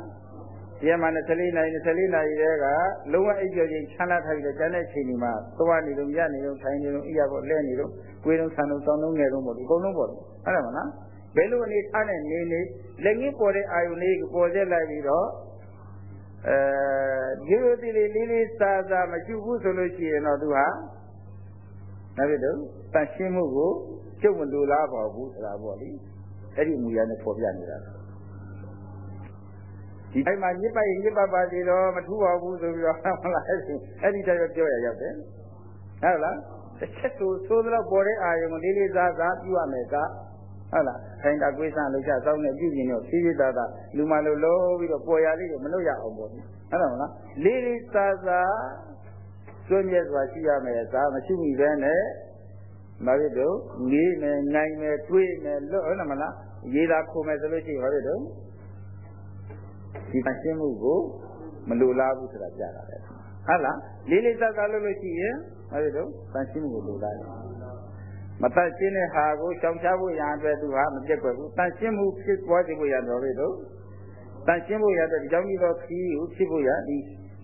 တရားမှာ24နာရီ24နာရီတည်းကလုံးဝအိပ်ကျော်ချင်းချမ်းသာထားပြီးတော့ကျန်တဲ့ချိန်ဒီမှာသွားနေလို့ရနေလို့ထိုင်နေလို့အိပ်ရဖို့လဲနေလို့ကိုယ်လုံးဆန်လုံးတောင်းလုံးငယ်လုံးပေါ့ဒီအကုန်လုံးပေါ့ဟုတ်တယ်မလားဘယ်လိုအနေထားနဲ့နေနေလက်ငင်းပေါ်တဲ့အာယုန်လေးကိုပေါ်ဆက်လိုက်ပြီးတော့အဲဒီလိုတိလေးလေးလေးစားစားမရှိဘူးဆိုလို့ရှိရင်တော့သူဟာဒါဖြစ်တော့တန်ရှင်းမှုကို ကျုပ်မလိုလားပါဘူးဆိုတာပေါ့လေအဲ့ဒီမူရနဲ့ပေါ်ပြနေတာဒီတိုင်းမှာညစ်ပိုက်ညစ်ပတ်ပါသေးတော့မထူပါဘူးဆိုပြီးတော့ဟုတ်လားအဲ့ဒီတိုင်းပဲပြောရရောက်တယ်ဟုတ်လားတစ်ချက်ဆိုသိုးတော့ပေါ်တဲ့အာယုံကိုလေးလေးစားစားပြုရမယ်ကဟုတ်လားခိုင်တာကွေးဆန်းလှုပ်ရှားစောင်းနေပြုပြင်တော့ဖြည်းဖြည်းသားသားလူမလိုလို့ပြီးတော့ပေါ်ရလေးကိုမလုပ်ရအောင်ပေါ့ဟုတ်တယ်မလားလေးလေးစားစားကျွမ်းမြဲစွာရှိရမယ်စားမရှိမိပဲနဲ့ မဖြစ်တော့ငေးမယ်နိုင်မယ်တွေးမယ်လွတ်ဟုတ်တယ်မလားရေးတာခုံမယ်ဆိုလို့ရှိရင်ဘာဖြစ်တော့ဒီတရှင်းမှုကိုမလိုလားဘူးဆိုတာကြားတာပဲဟဟုတ်လားလေးလေးစားစားလုပ်လို့ရှိရင်အဲဒီတော့တန်ရှင်းမှုကိုလိုလားမတတ်ရှင်းတဲ့ဟာကိုရှောင်ရှားဖို့ရန်အတွက်သူဟာမပြတ်ွယ်ဘူးတန်ရှင်းမှုဖြစ်ပွားစေဖို့ရတော့ပဲတော့တန်ရှင်းဖို့ရတဲ့ဒီကြောင့်ဒီတော့ခီးကိုဖြစ်ဖို့ရဒီ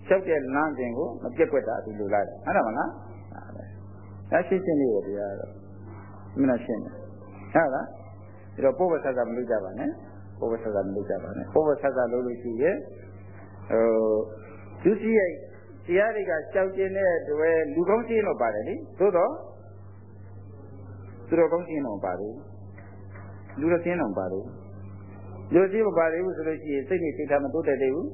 လျှောက်တဲ့လမ်းစဉ်ကိုမပြတ်ွက်တာဒီလိုလားဟုတ်တယ်မလား ဒါရှင်းရှင်းလေးကိုတရားတော့မင်းရှင်းတယ်ဟုတ်လားဒါတော့ပုဗ္ဗဆက်ကမလုပ်ကြပါနဲ့ပုဗ္ဗဆက်ကမလုပ်ကြပါနဲ့ပုဗ္ဗဆက်ကလုပ်လို့ရှိရင်ဟိုဒုတိယတရားတွေကကြောက်ကျင်တဲ့တွေလူကောင်းရှင်းတော့ပါတယ်လေသို့တော့သူတော်ကောင်းရှင်းတော့ပါဘူးလူတော်ရှင်းတော့ပါဘူးလူရှင်းမပါသေးဘူးဆိုလို့ရှိရင်စိတ်နဲ့စိတ်ထားမတိုးတက်သေးဘူး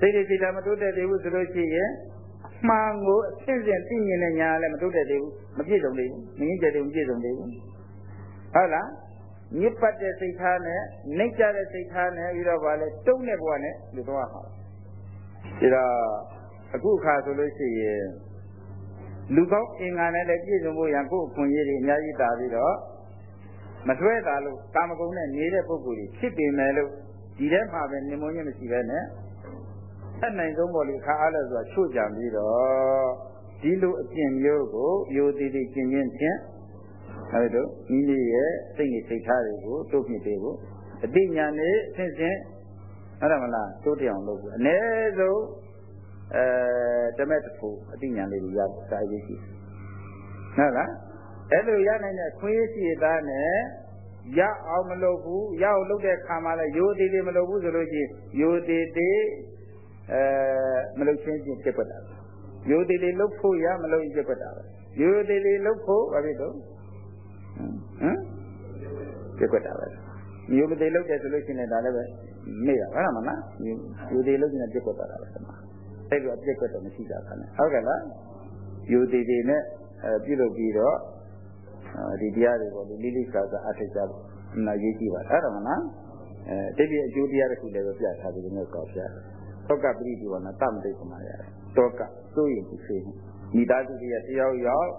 စိတ်နဲ့စိတ်ထားမတိုးတက်သေးဘူးဆိုလို့ရှိရင် မှန်ကိုအစစ်စစ်သိမြင်တဲ့ညာလည်းမတိုးတက်သေးဘူးမပြည့်စုံသေးဘူးမငင်းကျက်သေးဘူးမပြည့်စုံသေးဘူးဟုတ်လားညစ်ပတ်တဲ့စိတ်ထားနဲ့နှိမ့်ကြတဲ့စိတ်ထားနဲ့ပြီးတော့ဗာလဲတုံးတဲ့ဘဝနဲ့လူသွားမှာဒါတော့အခုအခါဆိုလို့ရှိရင်လူကောင်းအင်္ဂါနဲ့လည်းပြည့်စုံဖို့ရန်ကိုယ်အခွင့်အရေးတွေအများကြီးတာပြီးတော့မဆွဲတာလို့ကာမဂုဏ်နဲ့နေတဲ့ပုဂ္ဂိုလ်တွေဖြစ်ပေမဲ့လို့ဒီထဲမှာပဲနေမုန်းခြင်းမရှိပဲနဲ့ အနိုင်ဆုံးပေါ်လေခါအားလို့ဆိုတာချို့ကြံပြီးတော့ဒီလိုအကျင့်မျိုးကိုယိုတည်တည်ကျင့်ခြင်းဖြင့်အဲဒီတော့မိမိရဲ့စိတ်နဲ့စိတ်ထားတွေကိုတိုးမြင့်ပေးဖို့အတိညာနဲ့ဆင့်ဆင့်ဟုတ်တယ်မလားတိုးတအောင်လုပ်ဖို့အ ਨੇ ဆုံးအဲတမက်တဖို့အတိညာလေးတွေရတာရေးရှိဟုတ်လားအဲ့လိုရနိုင်တဲ့ခွင့်ရရှိသားနဲ့ရအောင်မလုပ်ဘူးရအောင်လုပ်တဲ့ခါမှလည်းယိုတည်တည်မလုပ်ဘူးဆိုလို့ရှိရင်ယိုတည်တည် အဲမလုပ်ချင်းချင်းပြတ်ပတ်တာယိုတည်တည်လုပ်ဖို့ရမလုပ်ရင်ပြတ်ပတ်တာပဲယိုတည်တည်လုပ်ဖို့ဘာဖြစ်တော့ဟမ်ပြက်ွက်တာပဲမျိုးမသေးလို့တယ်ဆိုလို့ရှိရင်ဒါလည်းပဲမေ့ရပါလားမလားယူသေးလို့ရှိရင်ပြက်ွက်သွားတာပဲဒီမှာအဲ့လိုပြက်ွက်တော့မရှိကြပါနဲ့ဟုတ်ကဲ့လားယူသေးသေးနဲ့အဲပြုလုပ်ပြီးတော့ဒီတရားတွေကိုလိလိစာစာအထောက်ကြလို့နာရေးကြည့်ပါအဲ့ဒါမလားအဲတိတိအကျိုးတရားတစ်ခုလည်းပဲပြထားပြီးတော့ကောက်ပြ သောကပရိဒီဝနာတမတိတ်ကမှာရတယ်တောကစိုးရင်ဖြစ်နေမိသားစုတွေတယောက်ယောက်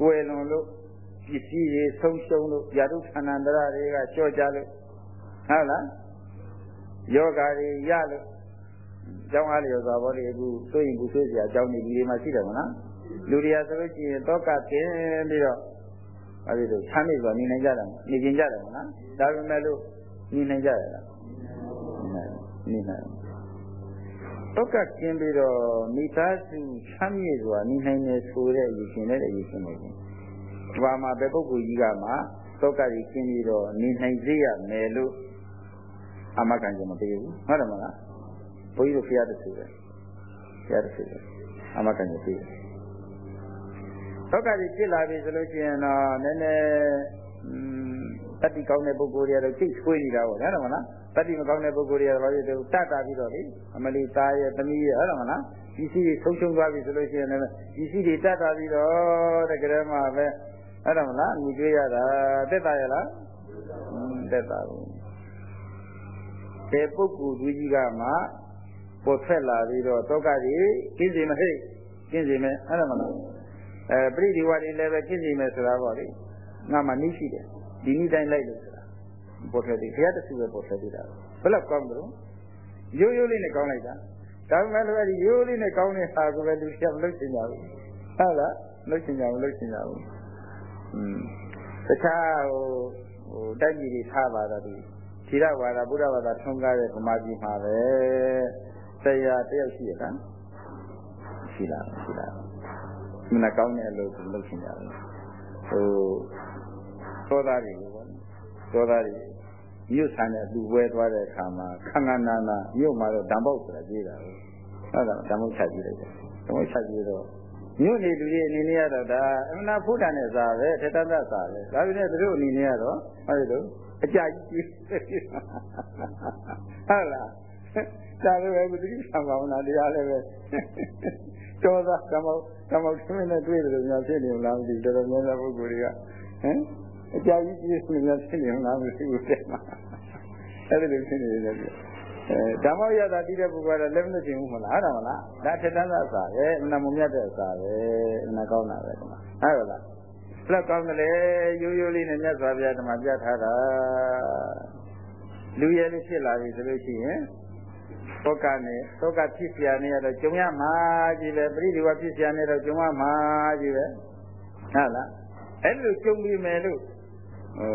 ကိုယ်လွန်လို့ပစ္စည်းတွေဆုံးရှုံးလို့ယာတုခန္ဓာန္တရတွေကလျှော့ကြလို့ဟုတ်လားယောဂါတွေရလို့ကျောင်းအားလျော်စွာဘောတွေအခုသိရင်ဘူးဆိုးစရာအကြောင်းတွေဒီတွေမှာရှိတယ်မလားလူတွေကဆိုလို့ရှိရင်တောကကင်းပြီးတော့အဲဒီလိုဆမ်းနေစွာနေနိုင်ကြတယ်နေကျင်ကြတယ်မလားဒါပေမဲ့လို့နေနိုင်ကြရလားနေနိုင် တောကကင်းပြီးတော့မိသားစုဆမ်းမြေစွာနေနိုင်နေဆိုတဲ့အရေးရှင်တဲ့အရေးရှင်တွေဒီမှာမှာဘယ်ပုဂ္ဂိုလ်ကြီးကမှသောကကြီးကျင်းပြီးတော့နေနိုင်စေရမယ်လို့အမကန်ကြမပေးဘူးဟုတ်တယ်မလားဘုန်းကြီးတို့ဖျားတဆူပဲဖျားတဆူပဲအမကန်ကြပေးသောကကြီးဖြစ်လာပြီဆိုလို့ရှိရင်တော့နည်းနည်း တတိကောင်းတဲ့ပုဂ္ဂိုလ်တွေကတော့ကြိတ်ဆွေးနေတာပေါ့ဟုတ်တယ်မလားတတိမကောင်းတဲ့ပုဂ္ဂိုလ်တွေကတော့ဘာဖြစ်လဲတတ်တာပြီးတော့လေအမလီသားရဲ့သမီးရဲ့ဟုတ်တယ်မလားဒီစီတွေဆုံးရှုံးသွားပြီဆိုလို့ရှိရင်လည်းဒီစီတွေတတ်တာပြီးတော့တကယ်မှပဲအဲ့ဒါမလားညီတွေ့ရတာတက်တာရလားတက်တာဘူးတဲ့ပုဂ္ဂိုလ်ကြီးကြီးကမှပေါ်ထွက်လာပြီးတော့တောကကြီးကျင်းစီမဟိတ်ကျင်းစီမယ်အဲ့ဒါမလားအဲပရိဒီဝါတွေလည်းပဲကျင်းစီမယ်ဆိုတာပေါ့လေငါမှနှိရှိတယ် ဒီနည်းတိုင်းလိုက်လို့ဆိုတာပေါ်ထွက်တယ်ဘုရားတဆူပဲပေါ်ထွက်သေးတာဘယ်လောက်ကောင်းကြလို့ရိုးရိုးလေးနဲ့ကောင်းလိုက်တာဒါပေမဲ့လည်းဒီရိုးလေးနဲ့ကောင်းတဲ့ဟာကိုပဲလူချက်မလုပ်ချင်ကြဘူးဟုတ်လားလုပ်ချင်ကြမလုပ်ချင်ကြဘူးอืมတခြားဟိုဟိုတိုက်ကြီးတွေထားပါတော့ဒီသီရဝါဒဗုဒ္ဓဘာသာထွန်းကားတဲ့ဗမာပြည်မှာပဲတရားတယောက်ရှိရလားရှိလားရှိလားမနကောင်းတဲ့အလုပ်ကိုလုပ်ရှင်ကြတယ်ဟို သောသားတွေပေါ့သောသားတွေမြို့ဆန်တဲ့လူပွဲသွားတဲ့အခါမှာခန္ဓာနာနာမြို့မှာတော့ဓမ္မောက်ဆိုတာကြီးတာဟုတ်လားဓမ္မောက်ချကြည့်လိုက်တယ်ဓမ္မောက်ချကြည့်တော့မြို့နေလူတွေအနေနဲ့ရတော့ဒါအမနာဖုဒ္ဓနဲ့စာပဲထက်တတ်စာပဲဒါပေမဲ့သူတို့အနေနဲ့ရတော့ဟုတ်တယ်အကြကြီးဟုတ်လားဒါလည်းပဲဘုရားဆံပါမလားတရားလည်းပဲတောသာဓမ္မဓမ္မသမင်းနဲ့တွေ့တယ်လို့များဖြစ်နေလားမသိတော်တော်များများပုဂ္ဂိုလ်တွေကဟမ် အကြာကြီးပြည့်စုံနေဖြစ်နေလားမရှိဘူးတဲ့မှာအဲ့ဒါလိုဖြစ်နေတယ်ပြအဲဓမ္မရတာတိတဲ့ပုဂ္ဂိုလ်ကလက်မတင်ဘူးမလားအဲ့ဒါမလားဒါထက်တန်းသာအစာပဲအနမမြတ်တဲ့အစာပဲအနကောင်းတာပဲကွာအဲ့ဒါလားလက်ကောင်းတယ်လေရိုးရိုးလေးနဲ့မြတ်စွာဘုရားဓမ္မပြထားတာလူရဲလေးဖြစ်လာပြီဆိုလို့ရှိရင်သောကနဲ့သောကဖြစ်ပြနေရတော့ကျုံရမှာကြီးပဲပရိဒီဝဖြစ်ပြနေတော့ကျုံရမှာကြီးပဲဟုတ်လားအဲ့လိုကျုံပြီးမယ်လို့ ဟို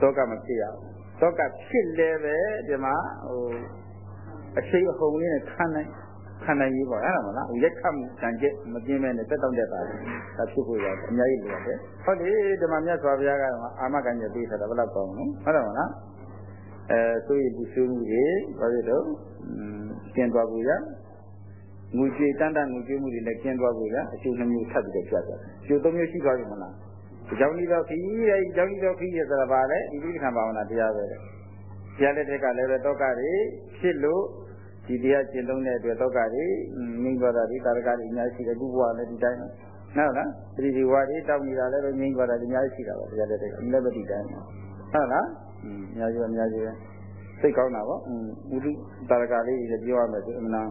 သောကမဖြစ်ရဘူးသောကဖြစ်လဲပဲဒီမှာဟိုအရှိအဟုန်လေးနဲ့ခံနိုင်ခံနိုင်ရေးပေါ့အဲ့ဒါမလားရက်ခတ်မှုခံချက်မပြင်းမဲနဲ့တက်တောင့်တက်တာဒါဖြစ်ဖို့ရတယ်အများကြီးလိုရတယ်ဟုတ်တယ်ဒီမှာမြတ်စွာဘုရားကအာမခံချက်ပေးထားတာဘယ်လောက်ကောင်းလဲဟုတ်တယ်မလားအဲဆိုရင်ဒီဆွေးမှုတွေဘာဖြစ်တော့ကျင်းသွားဘူးရငွေကြေးတန်တန်ငွေကြေးမှုတွေလည်းကျင်းသွားဘူးရအကျိုးနှမျိုးထပ်ပြီးတော့ပြတ်သွားတယ်ကျိုးသုံးမျိုးရှိသွားပြီမလားအ ကြောင်းကြီးတော့ခီးရဲ့အကြောင်းကြီးတော့ခီးရဲ့ဆိုတာပါလေဒီပိဋကံဘာဝနာတရားပဲတရားလက်ထက်ကလည်းပဲတောကတွေဖြစ်လို့ဒီတရားကျင့်သုံးတဲ့အတွက်တောကတွေငြိမ့်သွားတာဒီတာရကတွေအများကြီးရှိတယ်ခုဘဝလည်းဒီတိုင်းဟုတ်လားသတိဒီဝါတွေတောက်နေတာလည်းပဲငြိမ့်သွားတာအများကြီးရှိတာပါတရားလက်ထက်ကလည်းပဲဒီတိုင်းဟုတ်လားအများကြီးအများကြီးစိတ်ကောင်းတာပေါ့ဥဒုတာရကလေးတွေပြောရမယ်ဆိုအမှန်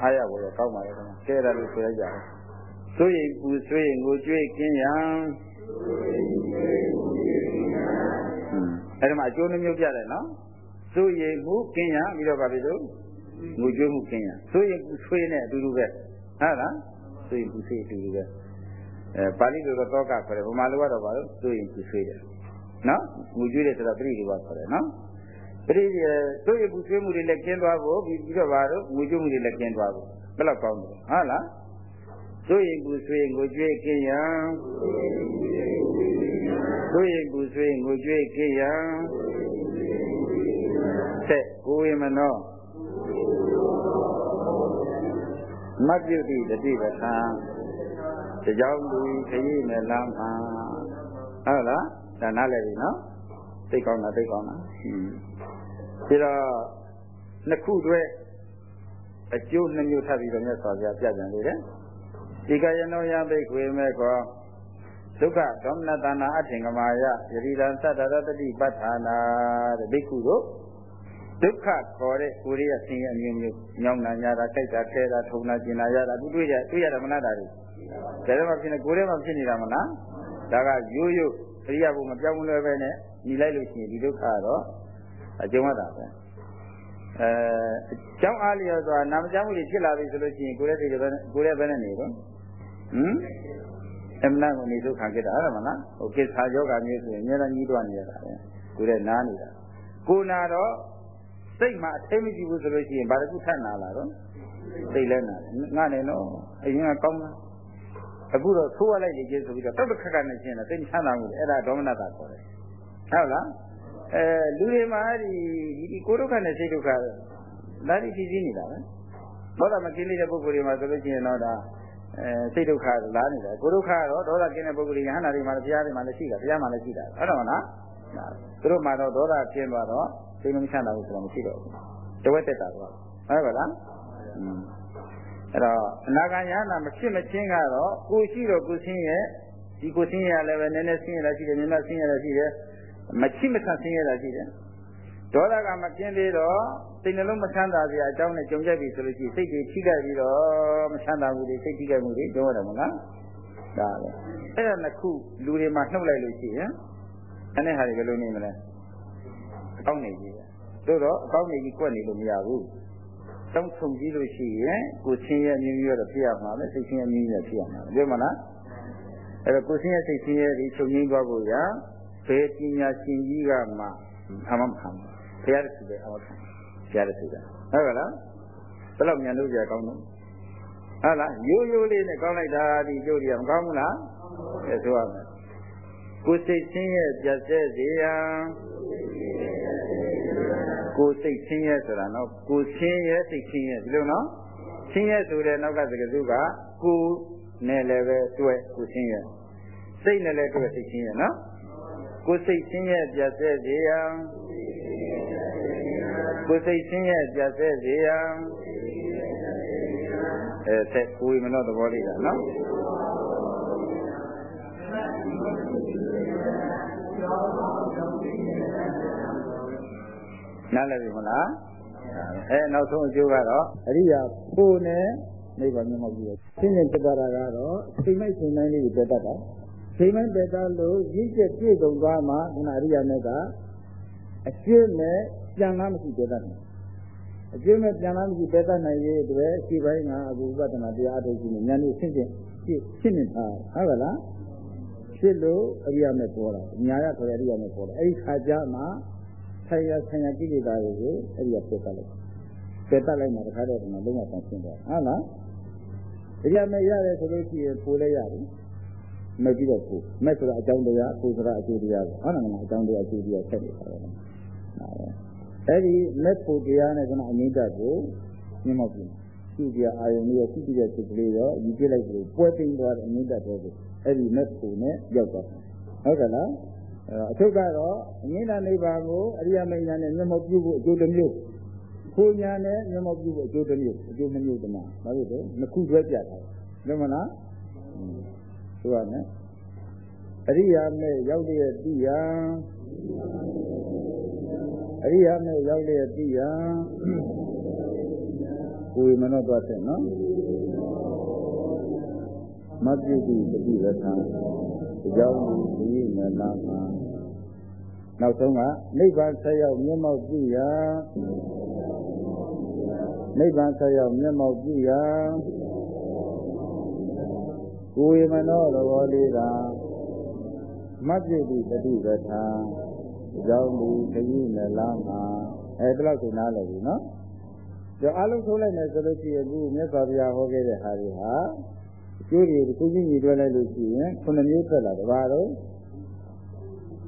အားရဖို့ရကောင်းပါလေကွာကဲဒါလို့ဆိုရကြတယ်ဆိုရင်ပူဆွေးငိုကြွေးကင်းရန် အဲ့ဒါမှအကျိုးနှမျိုးပြတယ်နော်ဆိုရင်မှုကင်းရပြီးတော့ဗာပြီလို့ငိုကြွေးမှုကင်းရဆိုရင်ပူဆွေးနဲ့အတူတူပဲဟုတ်လားဆိုရင်ပူဆွေးအတူတူပဲအဲပါဠိလိုတော့တောကခေါ်တယ်ဗမာလိုကတော့ဗာလို့ဆိုရင်ပူဆွေးတယ်နော်ငိုကြွေးတယ်ဆိုတော့ပြိတိဘာခေါ်တယ်နော်ပြိတိဆိုရင်ပူဆွေးမှုတွေလည်းကျင်းသွားဖို့ပြီးတော့ဗာလို့ငိုကြွေးမှုတွေလည်းကျင်းသွားဖို့ဘယ်လောက်ကောင်းလဲဟုတ်လားတို့ရင်ကူဆွေငိုကြွေးကိယံ တို့ရင်ကူဆွေငိုကြွေးကိယံဆက်ကိုဝေမနောမတ်ပြုတိတတိပဌာတကြောင်လူခရီးနဲ့လမ်းမှာဟုတ်လားဒါနားလည်ပြီနော်သိကောင်းတာသိကောင်းတာဟင်းပြီးတော့နှစ်ခုတွဲအကျိုးနှမျိုးထပ်ပြီးတော့မြတ်စွာဘုရားပြကြံလေတယ်ဒီကယနောယဘိက္ခွေမေခော ဒုက္ခဒေါမနတနာအထင်ကမာယယရိဒံသတ္တရတတိပဋ္ဌာနာတဲ့ဘိက္ခုတို့ဒုက္ခခေါ်တဲ့ကိုရိယဆင်းရဲအမျိုးမျိုးညောင်းနာညာတာကြိုက်တာခဲတာထုံနာကျင်နာရတာသူတွေ့ကြတွေ့ရတာမနာတာတွေဒါလည်းမဖြစ်နေကိုယ်ထဲမှာဖြစ်နေတာမလားဒါကရိုးရိုးအရိယဘုံမပြောင်းမလဲပဲနဲ့ညီလိုက်လို့ရှိရင်ဒီဒုက္ခကတော့အကျုံးရတာပဲအဲအကြောင်းအားလျော်စွာနာမကြောင်းမှုတွေဖြစ်လာပြီဆိုလို့ရှိရင်ကိုယ်ရဲ့စိတ်တွေကိုယ်ရဲ့ဘယ်နဲ့နေတော့ဟမ် အမနာကိုနေဒုက္ခဖြစ်တာဟုတ်မလားဟိုကိစ္စယောဂမျိုးဆိုရင်အများကြီးတွားနေရတာပဲကိုယ်ရဲ့နားနေတာကိုနာတော့စိတ်မှာအထိမ့်မရှိဘူးဆိုလို့ရှိရင်ဘာတစ်ခုထပ်နာလာတော့စိတ်လဲနာတယ်ငါနဲ့တော့အရင်ကကောင်းလားအခုတော့သိုးရလိုက်လေကျဆိုပြီးတော့တောက်တခက်ခက်နဲ့ရှင်းတယ်သိချမ်းသာမှုအဲ့ဒါဒေါမနတာခေါ်တယ်ဟုတ်လားအဲလူတွေမှာဒီဒီကိုဒုက္ခနဲ့စိတ်ဒုက္ခဒါတွေဖြစ်နေနေတာပဲဘောဓမကင်းနေတဲ့ပုဂ္ဂိုလ်တွေမှာဆိုလို့ရှိရင်တော့ဒါ အဲစိတ်ဒုက္ခလာနေတယ်ကိုဒုက္ခကတော့ဒေါသကင်းတဲ့ပုဂ္ဂိုလ်တွေယဟန္တာတွေမှာလည်းဘုရားတွေမှာလည်းရှိတာဘုရားမှာလည်းရှိတာဟုတ်တယ်မလားသူတို့မှာတော့ဒေါသကျင်းသွားတော့စိတ်မချမ်းသာဘူးဆိုတော့မရှိတော့ဘူးတဝက်တက်တာတော့ဟုတ်ပါလားอืมအဲ့တော့အနာဂတ်ယဟန္တာမဖြစ်မချင်းကတော့ကိုရှိတော့ကိုချင်းရဲ့ဒီကိုချင်းရလည်းပဲနည်းနည်းဆင်းရတာရှိတယ်နည်းနည်းဆင်းရတာရှိတယ်မချိမဆန်ဆင်းရတာရှိတယ် ဒေါသကမကျင်းသေးတော့စိတ်နှလုံးမချမ်းသာစရာအကြောင်းနဲ့ကြုံချက်ပြီဆိုလို့ရှိရင်စိတ်တွေထိခိုက်ပြီးတော့မချမ်းသာမှုတွေစိတ်ထိခိုက်မှုတွေပြောရတယ်မဟုတ်လားဒါပဲအဲ့ဒါနှစ်ခုလူတွေမှာနှုတ်လိုက်လို့ရှိရင်အဲ့ဒီဟာတွေဘယ်လိုနေမလဲအကောင်းနေကြီးသို့တော့အကောင်းနေကြီးကွက်နေလို့မရဘူးတောင်းဆုံကြည့်လို့ရှိရင်ကိုချင်းရဲ့မြင်းမျိုးတော့ဖြစ်ရမှာပဲစိတ်ချင်းရဲ့မြင်းမျိုးဖြစ်ရမှာပြောမလားအဲ့တော့ကိုချင်းရဲ့စိတ်ချင်းရဲ့ဒီချုပ်ငင်းသွားဖို့ရဘယ်ပညာရှင်ကြီးကမှအမှမခံ ဘူးဘုရားတခုပဲအမှခံဘုရားတခုပဲဟုတ်ကဲ့လားဘယ်လောက်မြန်လို့ကြကောင်းတော့ဟုတ်လားရိုးရိုးလေးနဲ့ကောင်းလိုက်တာဒီကျိုးတွေကမကောင်းဘူးလားအဲဆိုရမယ်ကိုစိတ်ချင်းရဲ့ပြတ်စဲစေရန်ကိုစိတ်ချင်းရဲ့ဆိုတာနော်ကိုချင်းရဲ့စိတ်ချင်းရဲ့ဒီလိုနော်ချင်းရဲ့ဆိုတဲ့နောက်ကစကားစုကကိုနဲ့လည်းပဲတွဲကိုချင်းရဲ့စိတ်နဲ့လည်းတွဲစိတ်ချင်းရဲ့နော်ကိုစိတ်ချင်းရဲ့ပြတ်စဲစေရန် ကိုစိတ်ချင်းရဲ့ပြတ်စဲစေရန်အဲဆက်ကိုဝိမနောသဘောလေးကနော်နားလည်ပြီမလားအဲနောက်ဆုံးအကျိုးကတော့အရိယာဖို့နဲ့နိဗ္ဗာန်မျက်မှောက်ပြီးတော့ရှင်းရှင်းပြတာကတော့ချိန်မိုက်ချိန်တိုင်းလေးကိုပြတတ်တာချိန်မိုက်ပြတတ်လို့ရည်ချက်ပြည့်စုံသွားမှခုနအရိယာနဲ့ကအကျင့်နဲ့ ကြံလားမရှိပြတတ်ဘူးအကျိုးမဲ့ပြန်လာမရှိပဲတတ်နိုင်ရေးအတွက်ရှိပိုင်းကအခုဥပဒနာတရားအထုတ်ခြင်းနဲ့ဉာဏ်နဲ့ရှင်းရှင်းဖြစ်ဖြစ်နေတာဟုတ်ကလားဖြစ်လို့အရိယာမဲ့ပေါ်တာညာရခေါ်တဲ့အရိယာမဲ့ပေါ်တာအဲ့ဒီခါကျမှဆိုင်ရဆိုင်ရကိလေသာတွေကိုအဲ့ဒီကပြတ်တတ်လိုက်ပြတ်တတ်လိုက်မှတခါတည်းကလုံးဝဆန်းရှင်းသွားဟုတ်လားအရိယာမဲ့ရတယ်ဆိုလို့ရှိရင်ပိုလဲရတယ်မဲ့ပြီးတော့ပိုမဲ့ဆိုတာအကြောင်းတရားပိုဆိုတာအကျိုးတရားပေါ့ဟုတ်လားမလားအကြောင်းတရားအကျိုးတရားဆက်နေတာပဲ အဲ့ဒီမဲ့ဖို့တရားနဲ့ကျွန်တော်အငိမ့်တက်ကိုမြင်မောက်ပြီသူ့ပြအာယုံလေးရောသူ့ပြစိတ်ကလေးရောယူပြလိုက်ပြီးပွဲသိမ်းသွားတဲ့အငိမ့်တက်တော့ကိုအဲ့ဒီမဲ့ဖို့နဲ့ရောက်သွားတယ်ဟုတ်ကဲ့လားအထုတ်ကတော့အငိမ့်တနိဗ္ဗာန်ကိုအရိယာမဉ္ဇဏ်နဲ့မျက်မှောက်ပြုဖို့အကျိုးတစ်မျိုးကိုညာနဲ့မျက်မှောက်ပြုဖို့အကျိုးတစ်မျိုးအကျိုးနှမျိုးတမဘာလို့လဲနှစ်ခုတွဲပြထားတယ်မှန်မလားဆိုရမယ်အရိယာမဲ့ရောက်တဲ့တိယ အရိယာမဲ့ရောက်တဲ့တိယကိုယ်မနောသွားတဲ့နော်မပြည့်စုံတတိရထံကြောင်းဒီနနာမှာနောက်ဆုံးကနိဗ္ဗာန်ဆက်ရောက်မျက်မှောက်ပြုရာနိဗ္ဗာန်ဆက်ရောက်မျက်မှောက်ပြုရာကိုယ်မနောသဘောလေးကမပြည့်စုံတတိရထံ ကြောင်းဒီခကြီးနလာမှာအဲဒီလောက်ကိုနားလည်ပြီနော်ကြောင့်အလုံးဆုံးလိုက်မယ်ဆိုလို့ရှိရင်အခုမြတ်စွာဘုရားဟောခဲ့တဲ့ဟာတွေဟာအကျိုးတွေတစ်ခုချင်းညီတွဲလိုက်လို့ရှိရင်ခုနှစ်မျိုးထွက်လာတယ်ဘာလို့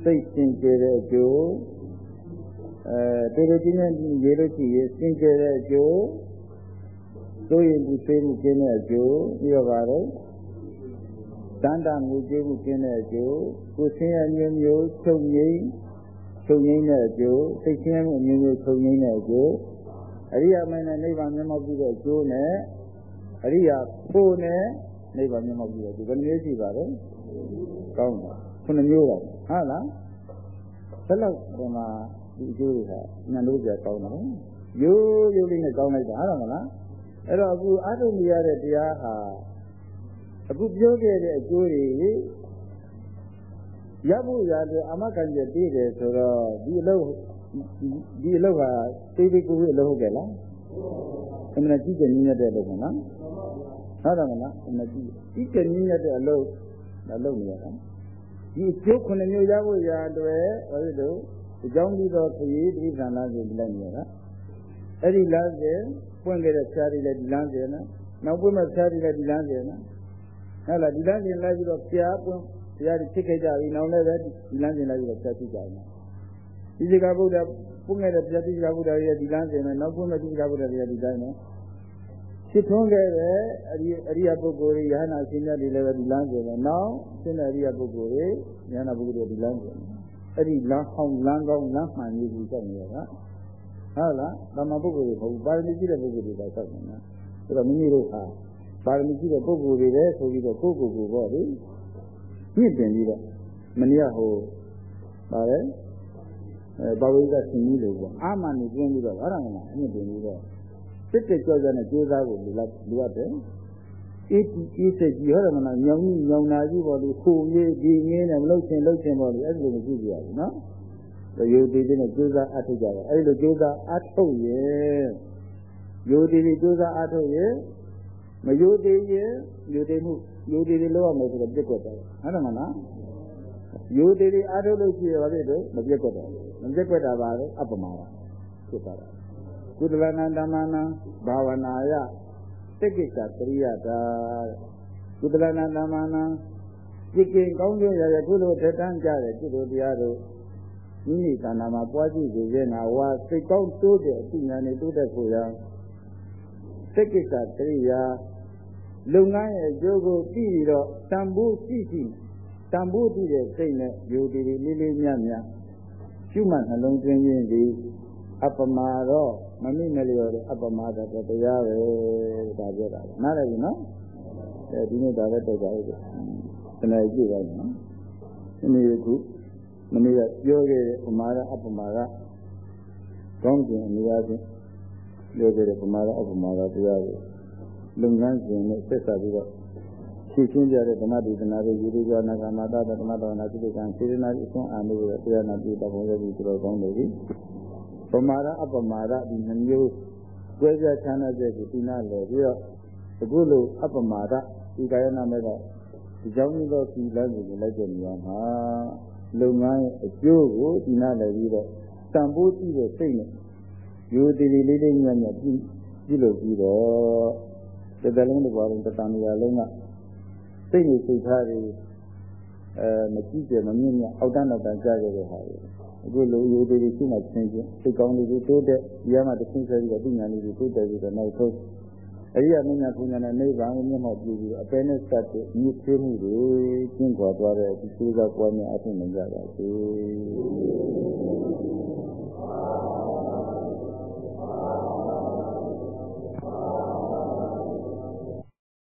စိတ်စင်ကြယ်တဲ့အကျိုးအဲတူတူချင်းချင်းရေးလို့ရှိရင်စင်ကြယ်တဲ့အကျိုးသို့ရင်ဒီသိမှုကျင်းတဲ့အကျိုးပြီးတော့ပါတော့တန်တာငူကျေးမှုကျင်းတဲ့အကျိုးကိုဆင်းရဲမျိုးမျိုးချုပ်ငိမ့် ချုပ်ငိမ့်တဲ့အကျိုးစိတ်ဆင်းရဲမှုမျိုးမျိုးချုပ်ငိမ့်တဲ့အကျိုးအရိယာမင်းနဲ့နိဗ္ဗာန်မျက်မှောက်ပြုတဲ့အကျိုးနဲ့အရိယာဖို့နဲ့နိဗ္ဗာန်မျက်မှောက်ပြုတဲ့အကျိုးဘယ်နှမျိုးရှိပါလဲကောင်းပါခုနှစ်မျိုးပါဟုတ်လားဘယ်လောက်ဒီမှာဒီအကျိုးတွေဟာညံလို့ကြကောင်းတယ်ရိုးရိုးလေးနဲ့ကောင်းလိုက်တာဟုတ်တယ်မလားအဲ့တော့အခုအာထုံရတဲ့တရားဟာအခုပြောခဲ့တဲ့အကျိုးတွေ ရဖို့ရတယ်အမခံချက်တည်တယ်ဆိုတော့ဒီအလုပ်ဒီအလုပ်ဟာသေးသေးကိုယ်ကိုအလုပ်ဟုတ်ကြလားအမှန်ကြီးကျယ်နည်းတဲ့အလုပ်ကနော်ဟုတ်တယ်မလားအမှန်ကြီးကြီးကျယ်နည်းတဲ့အလုပ်ဒါလုပ်နေရတာဒီအကျိုးခုနှစ်မျိုးရဖို့ရအတွက်ဘာလို့လဲအကြောင်းပြီးတော့ခရီးတိသနာကိုလိုက်နေရတာအဲ့ဒီလမ်းစဉ်ပွင့်ခဲ့တဲ့ဖြားတွေလည်းဒီလမ်းစဉ်နဲ့နောက်ပွင့်မဲ့ဖြားတွေလည်းဒီလမ်းစဉ်နဲ့ဟုတ်လားဒီလမ်းစဉ်လိုက်ပြီးတော့ဖြားပွင့် တရားတွေဖြစ်ခဲ့ကြပြီနောက်လည်းပဲဒီလမ်းစဉ်လိုက်ပြီးတော့ဖြားဖြစ်ကြတယ်ဒီဇိကဗုဒ္ဓပွင့်ခဲ့တဲ့ပြတိဇိကဗုဒ္ဓရဲ့ဒီလမ်းစဉ်နဲ့နောက်ပွင့်မဲ့ဒီဇိကဗုဒ္ဓရဲ့ဒီတိုင်းနဲ့ဖြစ်ထွန်းခဲ့တဲ့အရိအရိယပုဂ္ဂိုလ်တွေယဟနာရှင်မြတ်တွေလည်းပဲဒီလမ်းစဉ်နဲ့နောက်ရှင်းတဲ့အရိယပုဂ္ဂိုလ်တွေယဟနာပုဂ္ဂိုလ်တွေဒီလမ်းစဉ်အဲ့ဒီလမ်းဟောင်းလမ်းကောင်းလမ်းမှန်ကြီးကိုစောင့်နေရတာဟုတ်လားဓမ္မပုဂ္ဂိုလ်တွေမဟုတ်ဘူးပါရမီရှိတဲ့ပုဂ္ဂိုလ်တွေကစောင့်နေတာအဲ့တော့မိမိတို့ဟာပါရမီရှိတဲ့ပုဂ္ဂိုလ်တွေပဲဆိုပြီးတော့ကိုယ့်ကိုယ်ကိုပေါ့လေ ညှင့်တင်ပြီးတော့မနေ့ကဟိုပါတယ်အဲဘာဝိကရှင်ကြီးလို့ပေါ့အာမန်နေပြင်းပြီးတော့ဟုတ်တယ်မလားညှင့်တင်ပြီးတော့စစ်တဲ့ကြောက်ကြတဲ့ကြိုးစားကိုလူလိုက်လူရတယ်အေးဒီအေးစိတ်ကြီးဟုတ်တယ်မလားညောင်ကြီးညောင်နာကြီးပေါ့လေခိုးကြီးဒီငင်းနဲ့မလုတ်ချင်လုတ်ချင်ပေါ့လေအဲ့လိုမရှိကြဘူးနော်ရိုးတည်တည်နဲ့ကြိုးစားအထုတ်ကြတယ်အဲ့လိုကြိုးစားအထုတ်ရင်ရိုးတည်တည်ကြိုးစားအထုတ်ရင် မရိုးတည်ရင်ရိုးတည်မှုရိုးတည်တည်လောက်ရမယ်ဆိုတော့ပြစ်ကွက်တယ်ဟုတ်တယ်မလားရိုးတည်တည်အထုတ်လို့ရှိရပါလေတော့မပြစ်ကွက်တယ်မပြစ်ကွက်တာပါလေအပ္ပမာဒဖြစ်သွားတာကုသလနာဓမ္မနာဘာဝနာယတိကိစ္စကရိယတာကုသလနာဓမ္မနာจิตကင်ကောင်းကျိုးရရကုလိုထက်တန်းကြတဲ့ကုလိုတရားတို့မိမိတဏ္ဍာမှာပွားကြည့်စေခြင်းနာဝါစိတ်ကောင်းတိုးတဲ့အသိဉာဏ်နဲ့တိုးတက်ဖို့ရတိကိစ္စကရိယာ လုပ်ငန်းရဲ့အကျိုးကိုသိပြီးတော့တန်ဖိုးရှိရှိတန်ဖိုးသိတဲ့စိတ်နဲ့ယုံတည်လေးလေးမြတ်မြတ်ရှုမှတ်နှလုံးသွင်းခြင်းဒီအပမာတော့မမိမလျော်တဲ့အပမာဒတရားပဲဒါပြောတာနားလည်ပြီနော်အဲဒီနေ့ဒါလည်းတော့ကြရဲ့တနေ့ကြည့်ပါနော်ဒီနေ့ခုမနေ့ကပြောခဲ့တဲ့ပမာဒအပမာဒကောင်းကျင်အများချင်းပြောခဲ့တဲ့ပမာဒအပမာဒတရားကို လုပ်ငန်းစဉ်နဲ့ဆက်ဆက်ပြီးတော့ရှင်းရှင်းပြတဲ့ဓမ္မဒေသနာတွေယူရကြနာကမာတာဓမ္မတော်နာသိက္ခာစေတနာအစွမ်းအာနုရတရားနာပြုတော်ဘုံရည်သူတော်ကောင်းတွေပမာဒအပမာဒဒီနှမျိုးကွဲပြားချမ်းသာချက်ကိုသိနာလဲပြီးတော့အခုလိုအပ္ပမာဒဒီကာယနာမဲ့ကဒီကြောင့်သောဒီလမ်းကိုလိုက်တဲ့နေရာမှာလုပ်ငန်းရဲ့အကျိုးကိုသိနာလဲပြီးတော့တန်ဖိုးကြည့်တဲ့စိတ်နဲ့ယူတည်တည်လေးလေးညံ့ညံ့ပြုပြုလုပ်ပြီးတော့ တတလုံးတစ်ပါးလုံးတတန်နေရာလုံးကစိတ်နဲ့စိတ်ထားတွေအဲမကြည့်ကြမမြင့်မြတ်အောက်တန်းတော့တန်ကြခဲ့တဲ့ဟာတွေအခုလိုယူတည်တည်ရှိမှချင်းချင်းစိတ်ကောင်းလေးတွေတိုးတက်ဒီမှာတစ်ဆင့်ဆက်ပြီးတော့ပညာလေးတွေတိုးတက်ပြီးတော့နောက်ဆုံးအရိယာမညာပညာနဲ့နိဗ္ဗာန်ကိုမျက်မှောက်ပြုပြီးအပေနဲ့စတဲ့မြစ်သေးမှုတွေကျင့်ကြွားသွားတဲ့ဒီစေကပွားများအထုံးနေကြပါစေ